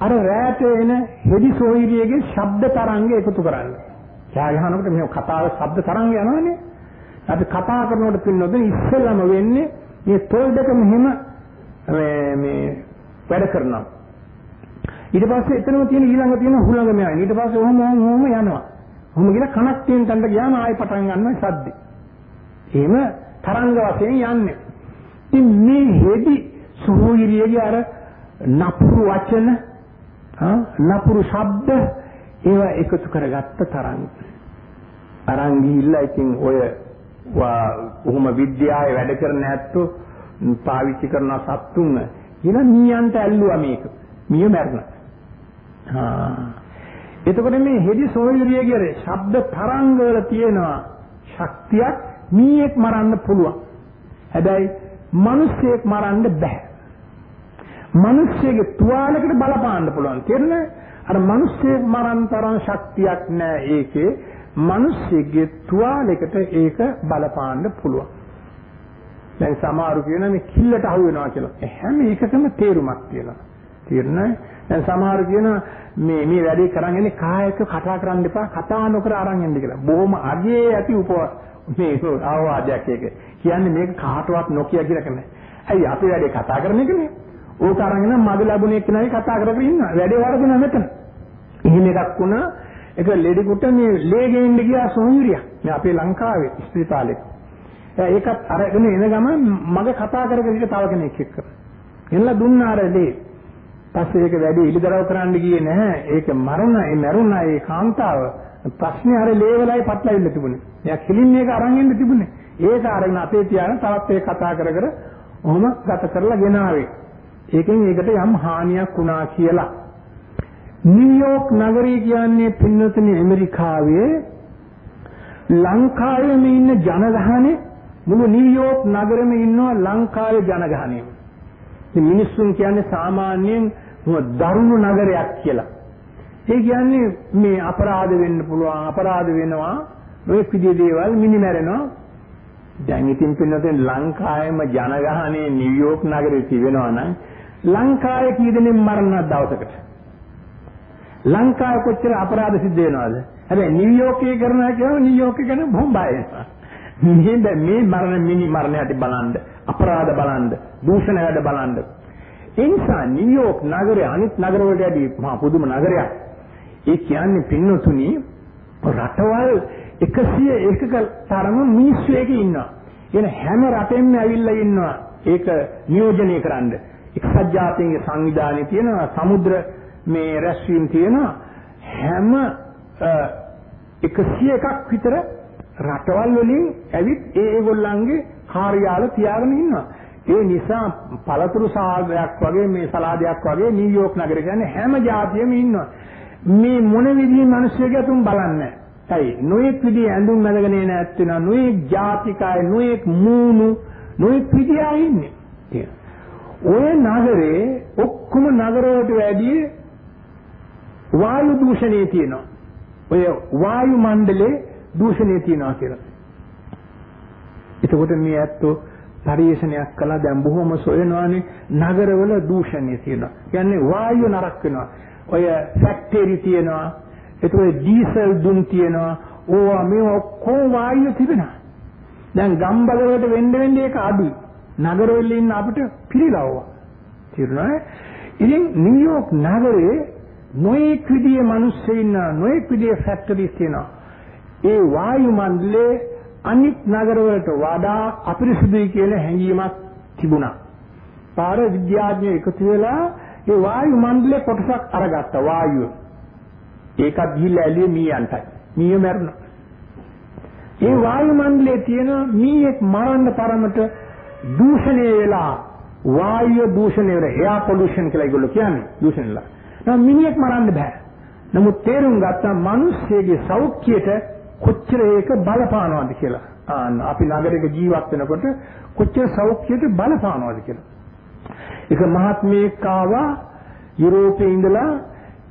අර රැට එන හෙඩි සොහොයුරියගේ ශබ්ද තරංග එකතු කරන්නේ. කෑ ගහනකොට මේ කතාවේ ශබ්ද තරංග යනවනේ. අපි කතා කරනකොට පින්නොද ඉස්සෙල්ලාම වෙන්නේ මේ තොල් දෙක මෙහෙම මේ මේ වැඩ කරනවා. ඊට පස්සේ එතනම තියෙන ඊළඟ තියෙන හුළඟ මෙයන්. ඊට පස්සේ ඔහොම ඔහොම ඔහොම යනවා. ඔහොම ගිහලා කනක් තියෙන තැනට ගියාම ආයෙ පටන් ගන්නවා සද්දේ. එහෙම තරංග වශයෙන් යන්නේ. ඉතින් මේ හෙදි සුහුයිරියගේ අර නපුරු වචන නපුරු ශබ්ද ඒවා එකතු කරගත්ත තරංග. අරන් ගිහිල්ලා ඉතින් ඔය කොහොම විද්‍යාවේ වැඩ කරන ඇත්තෝ පාවිච්චි කරන සත්තුන් කියන මීයන්ට ඇල්ලුවා මේක. මිය මැරුණා. ආ. එතකොට මේ හෙඩි සෝයුරිය කියන ශබ්ද තරංග වල තියෙනවා ශක්තියක් මීයක් මරන්න පුළුවන්. හැබැයි මිනිස්සෙක් මරන්න බෑ. මිනිස්සෙගේ තුවාලයකට බලපාන්න පුළුවන්. තේරෙනවද? අර මිනිස්සෙක් මරන්න තරම් ශක්තියක් නෑ ඒකේ. මිනිස්සෙගේ තුවාලයකට ඒක බලපාන්න පුළුවන්. දැන් සමහරු කියන මේ කිල්ලට අහු වෙනවා කියලා. හැම එකකම තේරුමක් තියෙනවා. තේරුණාද? දැන් සමහරු කියන මේ මේ වැඩේ කරන් යන්නේ කායක කතා කරන්න එපා කතා නොකර අරන් යන්න කියලා. බොහොම අගේ ඇති උප මේ ආවාදයක් ඒක. කියන්නේ මේක කාටවත් නොකිය කියලා කියන්නේ. ඇයි අපි වැඩේ කතා කරන එකනේ. ඕක අරන් එන මග ලැබුණේ කෙනායි කතා කර කර ඉන්නවා. වැඩේ වරදිනා මෙතන. එහෙම එකක් වුණා ඒක ලෙඩිකුට මේ ලේ ගේන්න ගියා සොහොයුරිය. මේ අපේ ලංකාවේ ස්පිතාලේ. ඒකත් අරගෙන එන ගමන් මගේ කතා කරගෙන ඉන්න තව කෙනෙක් එක්ක. එන්නලා දුන්නා අර ලේ. පස්සේ ඒක වැඩි ඉලිදරව් කරන්න ගියේ නැහැ. ඒක මරුණ ඒ මරුණා ඒ කාන්තාව. ප්‍රශ්නේ අර ලේ වලයි පටලවිල්ල තිබුණේ. එයා කිලින් මේක අරන් එන්න තිබුණේ. ඒක අරගෙන අපේ තියාගෙන තවත් ඒක කතා කර කර ඔහොම ගත කරලා ගෙනාවේ. ඒකෙන් ඒකට යම් හානියක් වුණා කියලා. නිව්යෝක් නගරය කියන්නේ පින්නතුනි ඇමරිකාවේ ලංකාවේ ඉන්න ජනගහනේ මුළු නිව්යෝක් නගරෙම ඉන්නවා ලංකාවේ ජනගහනය. ඉතින් මිනිස්සුන් කියන්නේ සාමාන්‍යයෙන් දරුණු නගරයක් කියලා. ඒ කියන්නේ මේ අපරාධ වෙන්න පුළුවන් අපරාධ වෙනවා ඔය පිළිදේ දේවල් මිනිමැරෙනවා. දැන් ඉතින් පින්නතෙන් ලංකාවේම ජනගහනේ නිව්යෝක් නගරේ තිබෙනවා නම් ලංකාවේ කී දෙනෙක් මරණ දවසකට ලංකාවේ කොච්චර අපරාධ සිද්ධ වෙනවද හැබැයි නිව්යෝර්කේ කරනවා කියනවා නිව්යෝර්කේ කරන බොහොම බය වෙනවා මේ මේ මරණ මිනි මරණයට බලන්න අපරාධ බලන්න දූෂණ වැඩ බලන්න. ඒ නිසා නිව්යෝක් නගරය අනිත් නගර වලට වැඩි මහා පුදුම නගරයක්. ඒ කියන්නේ පින්නතුනි රටවල් 101ක තරම මිනිස්සු එකේ ඉන්නවා. කියන හැම රටෙන්ම ඇවිල්ලා ඉන්නවා. ඒක නියෝජනය කරන්න. එක්සත් ජාතීන්ගේ සංවිධානයේ තියෙනවා සමුද්‍ර මේ රැස්වීම් තියෙනවා. හැම 101ක් විතර රටවල් වලින් ඇවිත් ඒ ඒගොල්ලන්ගේ කාර්යාල තියාගෙන ඉන්නවා. ඒ නිසා පළතුරු සාගරයක් වගේ මේ සලාදයක් වගේ නිව්යෝක් නගරේ කියන්නේ හැම જાතියෙම ඉන්නවා. මේ මොන විදිහේ මිනිස්සුගේ තුන් බලන්නේ. ඇයි නොයෙක් විදිහේ ඇඳුම් මැදගෙන එන ඇත්තෙනා නොයෙක් ජාතිකයි නොයෙක් මූණු නොයෙක් විදිහා ඉන්නේ. ඔය නගරේ ඔක්කොම නගරවලට වැඩිය වායු දූෂණය තියෙනවා. ඔය වායු මණ්ඩලේ දූෂණය තියනවා කියලා. එතකොට මේ ඇත්තෝ පරිේශනයක් කළා දැන් බොහොම සොයනවානේ නගරවල දූෂණය තියෙනවා. කියන්නේ වායුව නරක වෙනවා. ඔය ෆැක්ටරි තියෙනවා. ඒතකොට ඩීසල් දුම් තියෙනවා. ඕවා මේ ඔක්කොම වායුව තිබෙනවා. දැන් ගම්බල වලට වෙන්න වෙන්නේ ඒක අඩුයි. නගරවල ඉන්න අපිට පිළිලවවා. තේරුණාද? ඉතින් නිව්යෝක් නගරේ නොයෙක් විදිහේ මිනිස්සු ඉන්න නොයෙක් විදිහේ ෆැක්ටරිස් තියෙනවා. ඒ වායු මණ්ඩලයේ අනිත් නගරවලට වඩා අපිරිසුදුයි කියලා හැඟීමක් තිබුණා. පාර විද්‍යාඥයෝ එකතු වෙලා ඒ වායු මණ්ඩලයේ කොටසක් අරගත්තා වායුව. ඒකත් ගිහිල්ලා ඇලියේ මීයන්ටයි. මීය මැරුණා. ඒ වායු මණ්ඩලයේ තියෙන මීයක් මරන්න තරමට දූෂණය වෙලා වායු දූෂණය වෙලා එයා පොලියුෂන් කියලා ඒගොල්ලෝ කියන්නේ දූෂණලා. නම් මිනිහෙක් මරන්න බෑ. නමුත් තේරුම් ගත්තා මිනිස්සෙගේ සෞඛ්‍යයට කොච්චර ඒක බලපානවද කියලා. ආන්න අපි නගරයක ජීවත් වෙනකොට කොච්චර සෞඛ්‍යයට බලපානවද කියලා. එක මහත්මයෙක් ආවා යුරෝපයේ ඉඳලා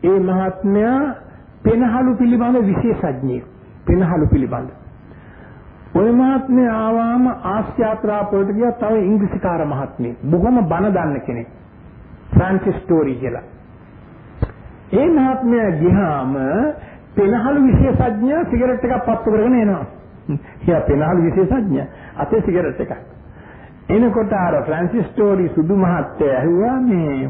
ඒ මහත්මයා පෙනහළු පිළිබඳ විශේෂඥයෙක්. පෙනහළු පිළිබඳ. ওই මහත්මයා ආවාම ආස්‍යාත්‍රාපවලට ගියා තව ඉංග්‍රීසිකාර මහත්මයෙක්. බොහොම බන දන්න කෙනෙක්. ෆ්‍රැන්සිස් ස්ටෝරි කියලා. ඒ මහත්මයා ගියාම පෙනහළු විශේෂඥ සිගරට් එකක් පත්තු කරගෙන එනවා. එයා පෙනහළු විශේෂඥ අතේ සිගරට් එකක්. එනකොට අර ෆ්‍රැන්සිස් ස්ටෝරි සුදු මහත්තයා ඇහුවා මේ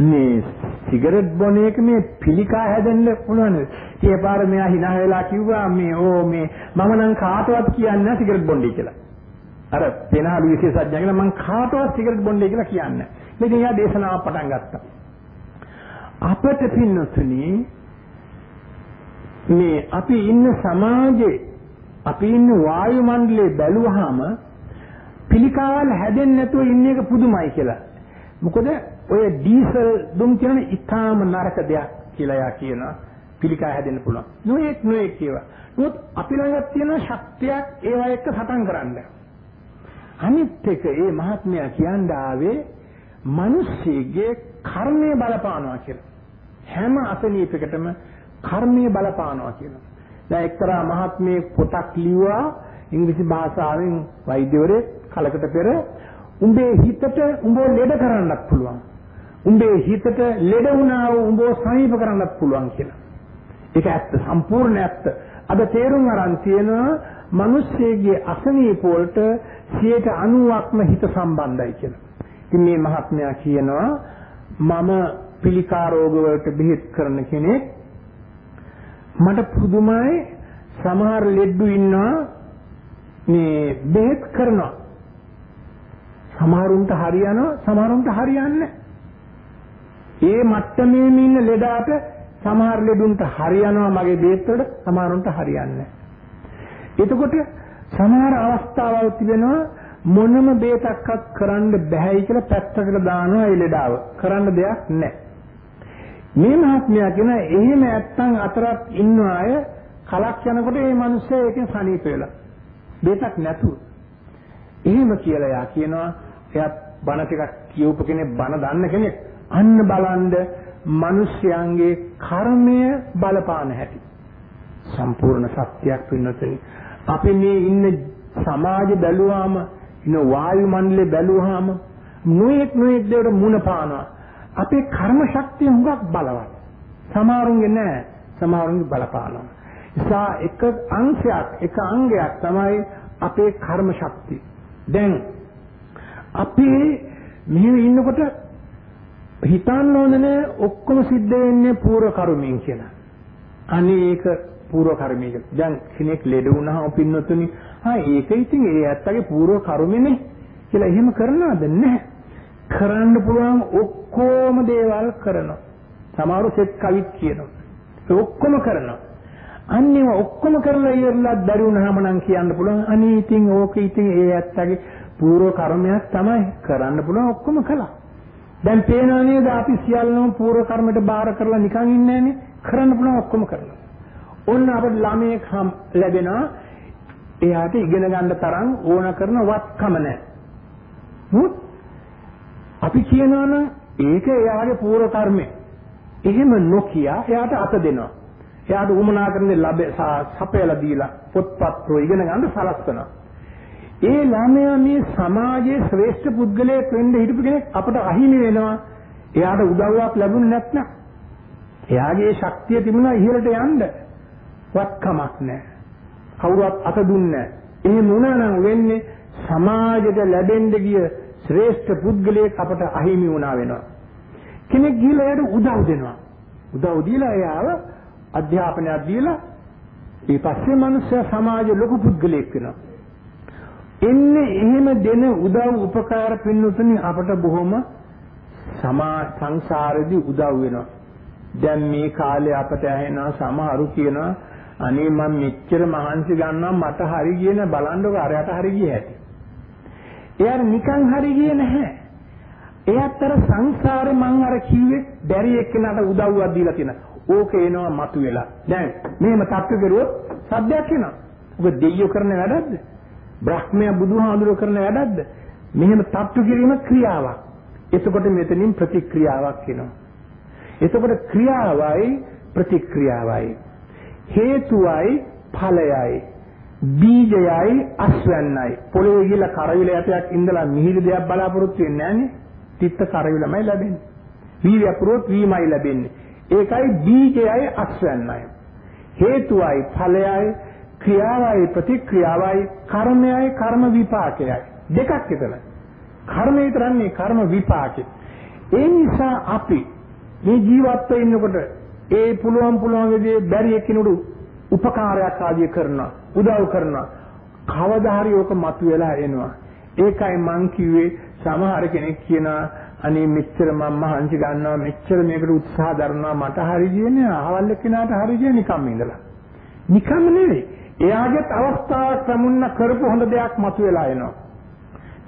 මේ සිගරට් බොන එක මේ පිළිකා හැදෙන්න පුළුවන්. ඊයේ පාර මෙයා hina වෙලා කිව්වා මේ ඕ මේ මම නම් කාටවත් කියන්නේ නැහැ සිගරට් බොන්නේ කියලා. අර පෙනහළු විශේෂඥයගෙන මම කාටවත් සිගරට් බොන්නේ කියලා කියන්නේ නැහැ. ඉතින් එයා දේශනාව පටන් ගත්තා. අපට පින්නතුනි මේ අපි ඉන්න සමාජේ අපි ඉන්න වායු මණ්ඩලය බැලුවාම පිළිකාවල් හැදෙන්නේ නැතුව ඉන්න එක පුදුමයි කියලා. මොකද ඔය ඩීසල් දුම් කියන ඉතාම නරක දෙයක් කියලා යා කියනවා. පිළිකා හැදෙන්න පුළුවන්. නොඑක් නොඑක් ඒවා. නමුත් අපි ළඟ තියෙන ශක්තියක් ඒවා එක්ක සටන් කරන්න. අනිත් එක ඒ මහත්මයා කියන්න ආවේ මිනිස්සෙගේ කර්මය බලපානවා කියලා. හැම අසනීපයකටම කර්මය බලපානවා කියලා. දැන් එක්තරා මහත්මයෙක් පොතක් ලිව්වා ඉංග්‍රීසි භාෂාවෙන් වෛද්‍යවරයෙක් කලකට පෙර උඹේ හිතට උඹ ලෙඩ කරන්නත් පුළුවන්. උඹේ හිතට ලෙඩ වුණා වූ උඹව සමීප කරන්නත් පුළුවන් කියලා. ඒක ඇත්ත සම්පූර්ණ ඇත්ත. අද තේරුම් අරන් තියෙනවා මිනිස්සෙගේ අසනීප වලට 90%ක්ම හිත සම්බන්ධයි කියලා. ඉතින් මේ මහත්මයා කියනවා මම පිළිකා රෝග වලට බෙහෙත් කරන කෙනෙක් මට පුදුමයි සමහර ලෙඩ්ඩු ඉන්නවා මේ බෙහෙත් කරනවා. සමහරුන්ට හරියනවා සමහරුන්ට හරියන්නේ ඒ මට්ටමේම ඉන්න ලෙඩාට සමහර ලෙඩුන්ට හරියනවා මගේ බේත් වලට සමහරුන්ට හරියන්නේ එතකොට සමහර අවස්ථාවල් තිබෙනවා මොනම බේතක්වත් කරන්න බෑයි කියලා පැත්තකට දානවා ඒ ලෙඩාව. කරන්න දෙයක් නැහැ. මේ මහත්මයා කියන එහෙම නැත්තම් අතරක් ඉන්න අය කලක් යනකොට මේ මිනිස්සයා ඒකෙන් සනීප වෙලා. බේතක් නැතුව. එහෙම කියලා යා කියනවා. එයාත් බණ ටිකක් කියවපු කෙනෙක් බණ දන්න කෙනෙක්. අන්න බලන්න මිනිස්යන්ගේ කර්මය බලපාන හැටි. සම්පූර්ණ සත්‍යයක් වෙනතනි අපි මේ ඉන්න සමාජ බැලුවාම ඉන්න වායු මණ්ඩලය බැලුවාම නොයෙක් නොයෙක් දේවල් මුණ පානවා. අපේ කර්ම ශක්තිය හුඟක් බලවත් සමහරුන්ගේ නෑ සමහරුන්ගේ බලපානවා නිසා එක අංශයක් එක අංගයක් තමයි අපේ කර්ම ශක්තිය දැන් අපි මෙහෙම ඉන්නකොට හිතන්න ඕනේ නෑ ඔක්කොම සිද්ධ වෙන්නේ පූර්ව කර්මයෙන් කියලා. අනේ ඒක පූර්ව කර්මයක. දැන් කෙනෙක් ලෙඩ වුණාම පින්නතුනි ආ ඒක ඉතින් ඒ ඇත්තගේ පූර්ව කර්මෙනේ කියලා එහෙම කරනවද නැහැ. කරන්න පුළුවන් ඔක්කොම දේවල් කරනවා. සමහරව සෙත් කවිත් කියනවා. ඒ ඔක්කොම කරනවා. අන්නේව ඔක්කොම කරලා ඉවරලා බැරි වුණාම නම් කියන්න පුළුවන් අනේ ඉතින් ඕක ඉතින් ඒ ඇත්තගේ පූර්ව කර්මයක් තමයි කරන්න පුළුවන් ඔක්කොම කළා. දැන් පේනවා නේද අපි සියල්ලම පූර්ව කර්මයට බාර කරලා නිකන් ඉන්නේ නැනේ කරන්න පුළුවන් ඔක්කොම කරලා. ඔන්න අපිට ළමයෙක් හම් ලැබෙනවා එයාට ඉගෙන ගන්න තරම් ඕන කරන වත්කම නැහැ. අපි කියනවනම් ඒක එයාගේ පූර්ව කර්මය. එහෙම නොකිය එයාට අත දෙනවා. එයාට උමනා කරන්නේ ලැබ සපයලා දීලා පොත්පත් ඉගෙන ගන්න සලස්වනවා. ඒ ළමයා මේ සමාජයේ ශ්‍රේෂ්ඨ පුද්ගලයෙක් වෙන්න හිටපු කෙනෙක් අපට අහිමි වෙනවා. එයාට උදව්වක් ලැබුණ නැත්නම් එයාගේ ශක්තිය තිබුණා ඉහළට යන්න. වත්කමක් නැහැ. කවුරුත් අත දුන්නේ නැහැ. එහෙම වුණා නම් වෙන්නේ සමාජයට ලැබෙන්න ගිය ශ්‍රේෂ්ඨ පුද්ගලයෙක් අපට අහිමි වුණා වෙනවා. කෙනෙක් ගිහලා එයාට උදව් දෙනවා. උදව් දීලා එයාව අධ්‍යාපනයක් දීලා ඊ පස්සේ මිනිස්සයා සමාජ ලොකු පුද්ගලයෙක් වෙනවා. එන්නේ එහෙම දෙන උදව් උපකාර පින්නතුනි අපට බොහොම සමා සංසාරෙදි උදව් වෙනවා. දැන් මේ කාලේ අපට ඇහෙනවා සමහරු කියනවා අනේ මම මෙච්චර මහන්සි ගන්නවා මට හරි ගියේ නෑ බලන්නකො අරයට හරි ගියේ ඇති. එයාට නිකන් හරි ගියේ නැහැ. එයාත් අර සංසාරේ මං අර කිව්වේ බැරි එක්කෙනාට උදව්වක් දීලා තියෙනවා. ඕක එනවා මතුවෙලා. දැන් මෙහෙම තත්ත්ව කරුවොත් සද්දයක් එනවා. ඔබ දෙයියෝ කරන වැඩක්ද? බ්‍රහ්මයා බුදුහාඳුර කරන වැඩක්ද? මෙහෙම තට්ටු කිරීම ක්‍රියාවක්. එතකොට මෙතනින් ප්‍රතික්‍රියාවක් එනවා. එතකොට ක්‍රියාවයි ප්‍රතික්‍රියාවයි හේතුවයි ඵලයයි බීජයයි අස්වැන්නයි. පොළොවේ ගිහලා කරවිල යටයක් ඉඳලා මිහිරි දෙයක් බලාපොරොත්තු වෙන්නේ නැහනේ තිත්ත කරවිලමයි ලැබෙන්නේ. වීර්ය පුරොත් වීමයි ලැබෙන්නේ. ඒකයි බීජයයි අස්වැන්නයි. හේතුවයි ඵලයයි ක්‍රියාවයි ප්‍රතික්‍රියාවයි කර්මයයි කර්ම විපාකයයි. දෙකක් එතන කර්ම විතරන්නේ කර්ම විපාකේ ඒ නිසා අපි මේ ජීවත්ව ඉන්නකොට ඒ පුළුවන් පුළුවන් විදිහේ බැරි එකිනෙකට උපකාරයක් ආදිය කරනවා. උදව් කරනවා කවදා හරි ඕක මතුවලා එනවා ඒකයි මං කිව්වේ සමහර කෙනෙක් කියනවා අනේ මෙච්චර මම මහන්සි ගන්නවා මෙච්චර මේකට උත්සාහ දරනවා මට හරි කියන්නේ අහවල් කෙනාට හරි කියන්නේ නිකම්ම ඉඳලා නිකම්ම නෙවෙයි එයාගෙත් අවස්ථාවක් සමුන්න කරපු හොඳ දෙයක් මතුවලා එනවා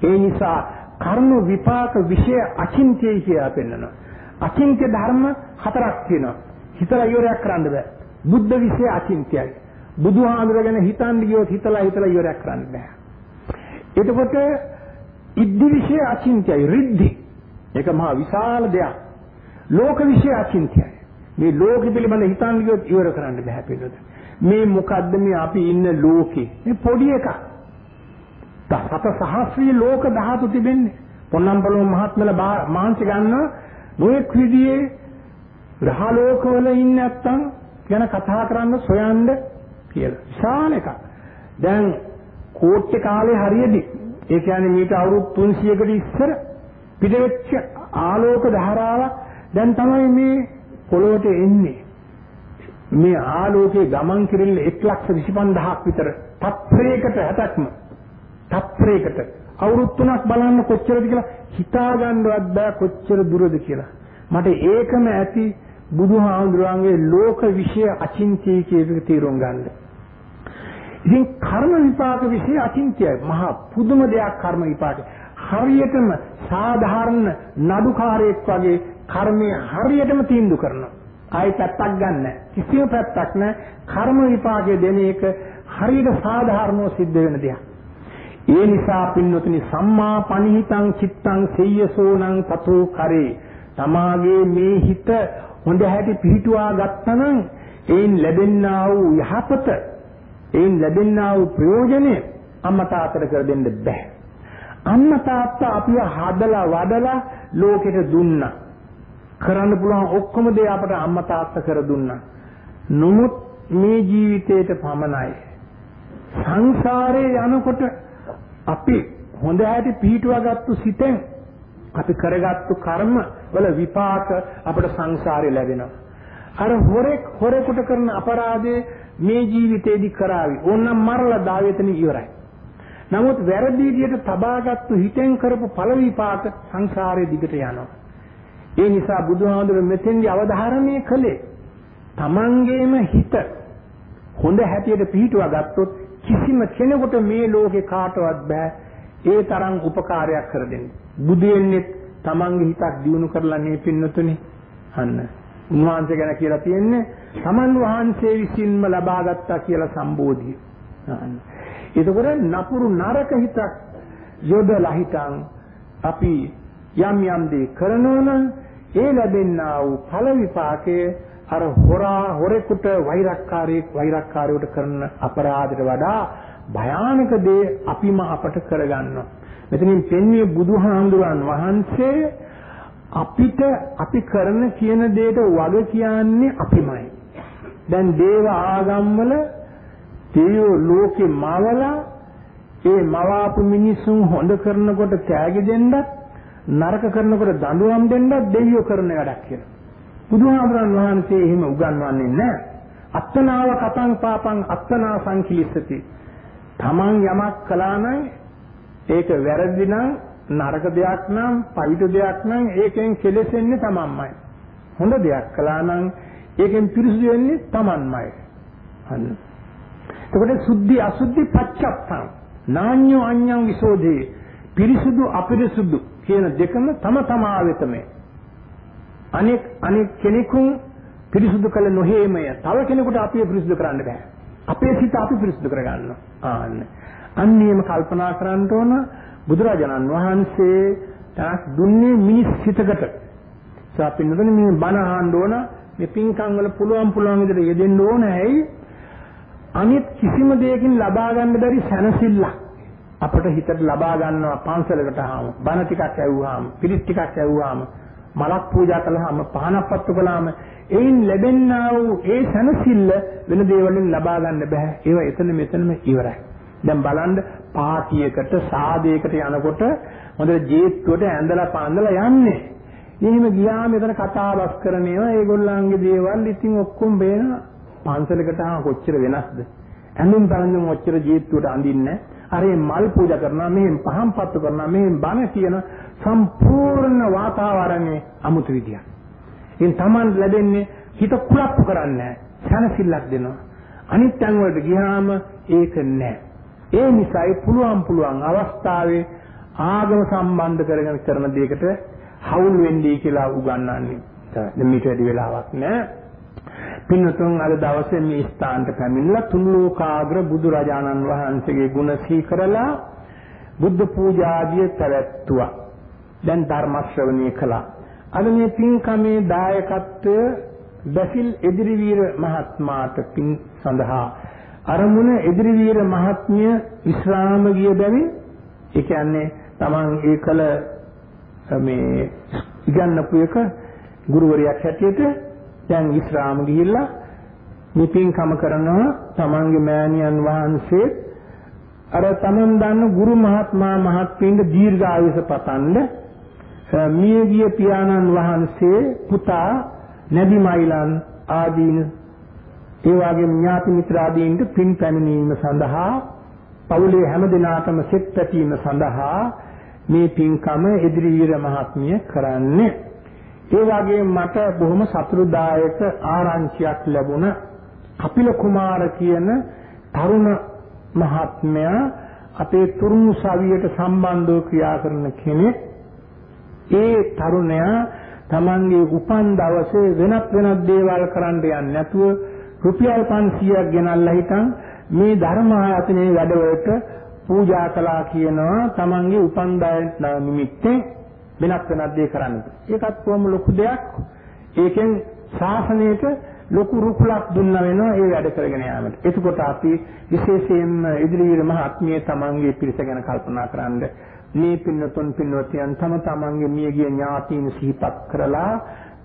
ඒ නිසා කර්ම විපාක විෂය අචින්තය කියලා පෙන්වනවා අචින්ත්‍ය ධර්ම හතරක් තියෙනවා. හිතලා ඉවරයක් කරන්න බෑ. බුද්ධ විෂය අචින්ත්‍යයි. බුදුහාඳුර ගැන හිතන්න ගියොත් හිතලා හිතලා ඉවරයක් කරන්න බෑ. එතකොට ඉද්ධි විෂය අචින්ත්‍යයි. රිද්ධි. ඒක මහා විශාල දෙයක්. ලෝක විෂය අචින්ත්‍යයි. මේ ලෝකෙ පිළිබඳ හිතන්න ගියොත් ඉවර කරන්න බෑ පිළිවෙත. මේ මොකද්ද මේ අපි ඉන්න ලෝකේ? මේ පොඩි එකක්. සත සහස්‍රී ලෝක ධාතු තිබෙන්නේ. පොන්නම්බලෝ මහත්මලා මාංශ ගන්නවා නොඑක් විදිහේ ග්‍රහලෝකවල ඉන්නේ නැත්තම් ගැන කතා කරන්න සොයන්න කියලා. විශාල එකක්. දැන් කෝට්ටේ කාලේ හරියදී ඒ කියන්නේ මීට අවුරුදු 300කට ඉස්සර පිටවෙච්ච ආලෝක ධාරාවක් දැන් තමයි මේ පොළොවට එන්නේ. මේ ආලෝකයේ ගමන් කිරිල්ල 125000ක් විතර තත්පරයකට 60ක්ම තත්පරයකට අවුරුදු 3ක් බලන්න කොච්චරද කියලා හිතා ගන්නවත් බෑ කොච්චර දුරද කියලා. මට ඒකම ඇති බුදුහාමුදුරන්ගේ ලෝක විෂය අචින්තිය කියන තීරුම් ගන්න. ඉතින් කර්ම විපාක විෂය අචින්තියයි. මහා පුදුම දෙයක් කර්ම විපාක. හරියටම සාධාරණ නඩුකාරයෙක් වගේ කර්මයේ හරියටම තීන්දුව කරනවා. ආයි පැත්තක් ගන්න කිසිම පැත්තක් නැහැ. කර්ම විපාකයේ දෙන එක හරියට සාධාරණව සිද්ධ වෙන දෙයක්. ඒ නිසා පින්නතුනි සම්මා පනිහිතං චිත්තං සෙය්‍යසෝනං තතෝ කරේ තමාගේ මේ හිත හොඳ හැටි පිහිටුවා ගත්තනම් ඒන් ලැබෙන්නා වූ යහපත ඒන් ලැබෙන්නා වූ ප්‍රයෝජනෙ අම්මා තාත්තට කර දෙන්න බෑ. අම්මා තාත්තා අපිව හදලා වඩලා ලෝකෙට දුන්නා. කරන්න පුළුවන් ඔක්කොම දේ අපට අම්මා තාත්තා කර දුන්නා. නමුත් මේ ජීවිතේට පමණයි. සංසාරේ යනකොට අපි හොඳ හැටි පිහිටුවාගත්තු සිතෙන් අපි කරගත්තු කර්ම වල විපාක අපට සංසාරේ ලැබෙනවා. අර හොරෙක් හොරෙකුට කරන අපරාධේ මේ ජීවිතේදී කරાવી. ඕනනම් මරලා දාවෙතන ඉවරයි. නමුත් වැරදි විදියට තබාගත්තු හිතෙන් කරපු ඵල විපාක සංසාරේ දිගට යනවා. ඒ නිසා බුදුහාමුදුර මෙතෙන්දී අවධාරණය කළේ තමන්ගේම හිත හොඳ හැටියට පිහිටුවා ගත්තොත් කිසිම කෙනෙකුට මේ ලෝකේ කාටවත් බෑ ඒ තරම් උපකාරයක් කර දෙන්න. බුදු වෙන්නේ තමන්ගේ හිතක් දියුණු කරලා නේ පින්නතුනේ. අන්න. උන්වහන්සේ ගැන කියලා තියෙන්නේ තමන් වහන්සේ විසින්ම ලබාගත්තා කියලා සම්බෝධිය. අන්න. එතකොට නපුරු නරක හිතක් යොදලා හිටන් අපි යම් යම් දේ කරනවා නම් ඒ ලැබෙනා වූ ඵල විපාකයේ අර හොරා හොරෙකුට වෛරක්කාරයෙක් වෛරක්කාරයෙකුට කරන අපරාධයට වඩා භයානක දේ අපිම අපට කරගන්නවා. මෙතනින් පෙන්වන්නේ බුදුහාමුදුරන් වහන්සේ අපිට අපි කරන කියන දෙයට වග කියන්නේ අපිමයි. දැන් දේව ආගම්වල තියෝ ලෝකේ මවලා ඒ මවාපු මිනිසුන් හොඳ කරනකොට තෑගි දෙන්නත් නරක කරනකොට දඬුවම් දෙන්නත් දෙවියෝ කරන වැඩක් කියලා. බුදුහාමුදුරන් වහන්සේ එහෙම උගන්වන්නේ නැහැ. අත්තනාව කතං පාපං අත්තනා සංකීර්තති. තමන් යමක් කළා නම් ඒක වැරදි නම් නරක දෙයක් නම් පවිත දෙයක් නම් ඒකෙන් කෙලෙසෙන්නේ තමන්මයි. හොඳ දෙයක් කළා නම් ඒකෙන් පිරිසුදු වෙන්නේ තමන්මයි. අන්න. එතකොට සුද්ධි අසුද්ධි පච්චත්තං නාඤ්ඤෝ අඤ්ඤං විසෝධේ පිරිසුදු අපිරිසුදු කියන දෙකම තම තමා වෙතමයි. අනෙක් අනෙක් කෙනෙකුන් පිරිසුදු කළ නොහේමය තව කෙනෙකුට අපිව පිරිසුදු කරන්න බෑ. අපේ සිත අපි පිරිසිදු කරගන්නවා. ආන්න. අන්නේම කල්පනා කරන්න ඕන බුදුරජාණන් වහන්සේ තාක් දුන්නේ මිනිස් සිතකට. අපි නේද මේ බණ අහන්න ඕන මේ පින්කම් වල පුළුවන් පුළුවන් විදිහට යෙදෙන්න ඕන ඇයි? අනිත් කිසිම දෙයකින් ලබා ගන්න බැරි සැනසෙල්ලක් අපට හිතට ලබා ගන්නවා පන්සලකට ආවම බණ ටිකක් ඇහුවාම පිරිත් ටිකක් ඇහුවාම මලක් පූජා කළාම පහනක් පත්තු කළාම එයින් ලැබෙනා වූ ඒ සැනසෙල්ල වෙන දේවලින් ලබා ගන්න බෑ ඒව එතන මෙතනම ඉවරයි. දැන් බලන්න පාටියකට සාදයකට යනකොට හොඳට ජීත්තුවට ඇඳලා පාඳලා යන්නේ. එහෙම ගියාම එතන කතා බස් කරන ඒවා ඒගොල්ලන්ගේ දේවල් ඉතින් ඔක්කොම බේනවා පන්සලකට ආව කොච්චර වෙනස්ද? ඇඳුම් පැළඳුම් ඔච්චර ජීවිතුවට අඳින්නේ අර මල් පූජා කරනවා මෙහෙන් පහන් පත්තු කරනවා මෙහෙන් බණ කියන සම්පූර්ණ වාතාවරණය අමුතු විදියක්. ඉතින් Taman ලැබෙන්නේ හිත කුලප්පු කරන්නේ සැනසෙල්ලක් දෙනවා. අනිත් තැන් වලට ගියාම ඒක නැහැ. ඒ නිසායි පුළුවන් පුළුවන් අවස්ථාවේ ආගම සම්බන්ධ කරගෙන කරන දෙයකට හවුල් වෙන්නේ කියලා උගන්වන්නේ. දැන් මේට වැඩි වෙලාවක් නැහැ. පින්වතුන් අද දවසේ මේ ස්ථානට පැමිණලා තුන් ලෝකාග්‍ර බුදු රජාණන් වහන්සේගේ ගුණ සීකරලා බුද්ධ පූජාදිය පැවැත්තුවා. දැන් ධර්ම ශ්‍රවණය කළා. අද මේ පින්කමේ දායකත්වය බැසිල් එදිරිවීර මහත්මයාට පින් සඳහා අරමුණ එදිරිවීර මහත්මිය විශ්‍රාම ගිය බැවින් ඒ කියන්නේ Taman ඒකල මේ ඉගන්නපු එක ගුරුවරයෙක් හැටියට දැන් විශ්‍රාම ගිහිල්ලා මේ පින්කම කරනවා තමන්ගේ මෑණියන් වහන්සේ. අර තමන් දන්න ගුරු මහත්මයා මහත්මීන්ට දීර්ඝායුෂ පතන්න මියගිය පියාණන් වහන්සේ පුතා නැදි මයිලන් ආදීන් ඒ වගේම ඥාති මිත්‍ර ආදීන්ට පින් පැමිණීම සඳහා පවුලේ හැම දිනාටම සෙත් පැතීම සඳහා මේ පින්කම එදිරිවීර මහත්මිය කරන්නේ ඒ වගේම මට බොහොම සතුටුදායක ආරංචියක් ලැබුණ කපිල කුමාර කියන තරුණ මහත්මයා අපේ තුරුණු සවියට සම්බන්ධව ක්‍රියා කරන කෙනෙක්. ඒ තරුණයා Tamange උපන් දවසේ වෙනත් වෙනත් දේවල් කරන්න යන්නේ නැතුව රුපියල් 500ක් ගෙනල්ලා හිටන් මේ ධර්ම ආයතනයේ වැඩවලට පූජා කළා කියනවා Tamange උපන් දා නිමිත්තේ වෙනත් වෙනත් දේ කරන්න. ඒකත් කොහොම ලොකු දෙයක්. ඒකෙන් ශාසනයට ලොකු රුකුලක් දුන්නා වෙනවා ඒ වැඩ කරගෙන යාමට. එතකොට අපි විශේෂයෙන්ම ඉදිරියේ මහත්මිය තමන්ගේ පිරිස ගැන කල්පනා කරන්න මේ පින්නතුන් පින්නවතියන් තම තමන්ගේ මියගිය ඥාතීන් සිහිපත් කරලා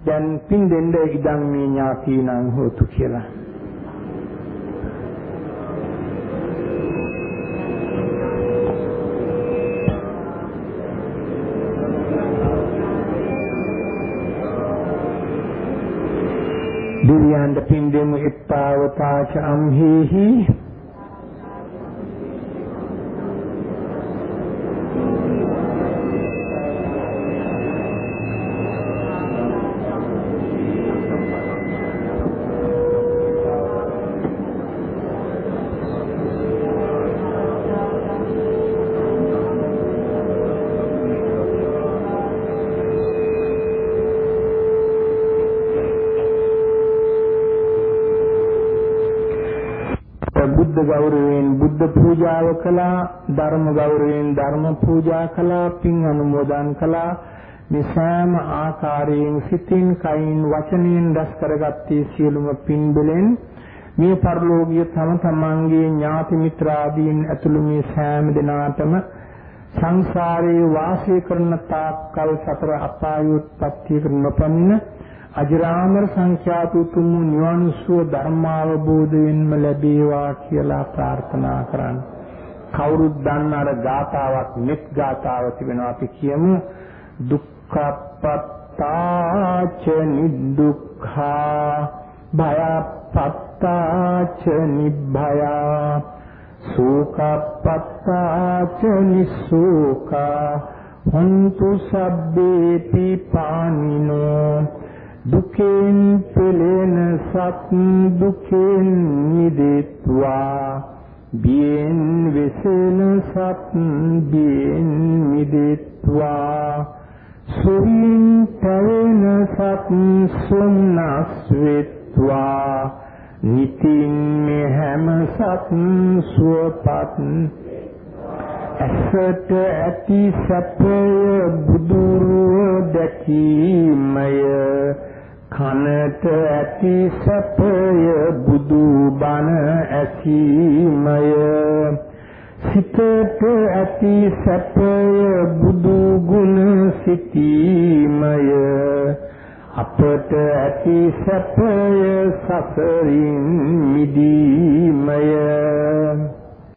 දැන් පින් දෙන්න ඉදන් මේ ඥාතීනං හෝතු කියලා. දිව්‍යයන්ට පින් දෙමු එත්තාවතාච අම්හිහි ගෞරවයෙන් බුද්ධ පූජාව කළා ධර්ම ගෞරවයෙන් ධර්ම පූජා කළා පින් අනුමෝදන් කළා. මේ සෑම ආකාරයෙන් සිතින් කයින් වචනයෙන් රැස් කරගත්තේ සියලුම පින් බෙලෙන් මේ පරිලෝකීය තම තමන්ගේ ඥාති මිත්‍රාදීන් ඇතුළු මේ සෑම දිනාටම සංසාරේ වාසය කරන තාක්කල් සතර අපායුත්පත්ති නොපමින අජරාමර සංඛ්‍යාත උතුම් නිවන් සුව ධර්මාවබෝධයෙන්ම ලැබේවා කියලා ප්‍රාර්ථනා කරන්න. කවුරුත් දන්න අර ගාතාවක් මෙත් ගාතාව තිබෙනවා අපි කියමු දුක්ඛපත්තාච නිදුක්ඛා භයපත්තාච නිභයා සෝකපත්තාච නිසෝකා හොන්තු සබ්බේපි පානිනෝ දුකෙන් පෙළෙන සත් දුකෙන් මිදෙත්වා. බියෙන් වෙසෙන සත් බියෙන් මිදෙත්වා. සුවින් පැවෙන සත් සොන්නස් වෙත්වා. නිතින් මේ හැම සත් සුවපත් ඇසට ඇති සැපය බුදුරුව දැකීමය. කනට ඇති සැපය බුදු බණ ඇසීමය. සිතට ඇති සැපය බුදු ගුණ සිතීමය අපට ඇති සැපය සසරින් මිදීමය.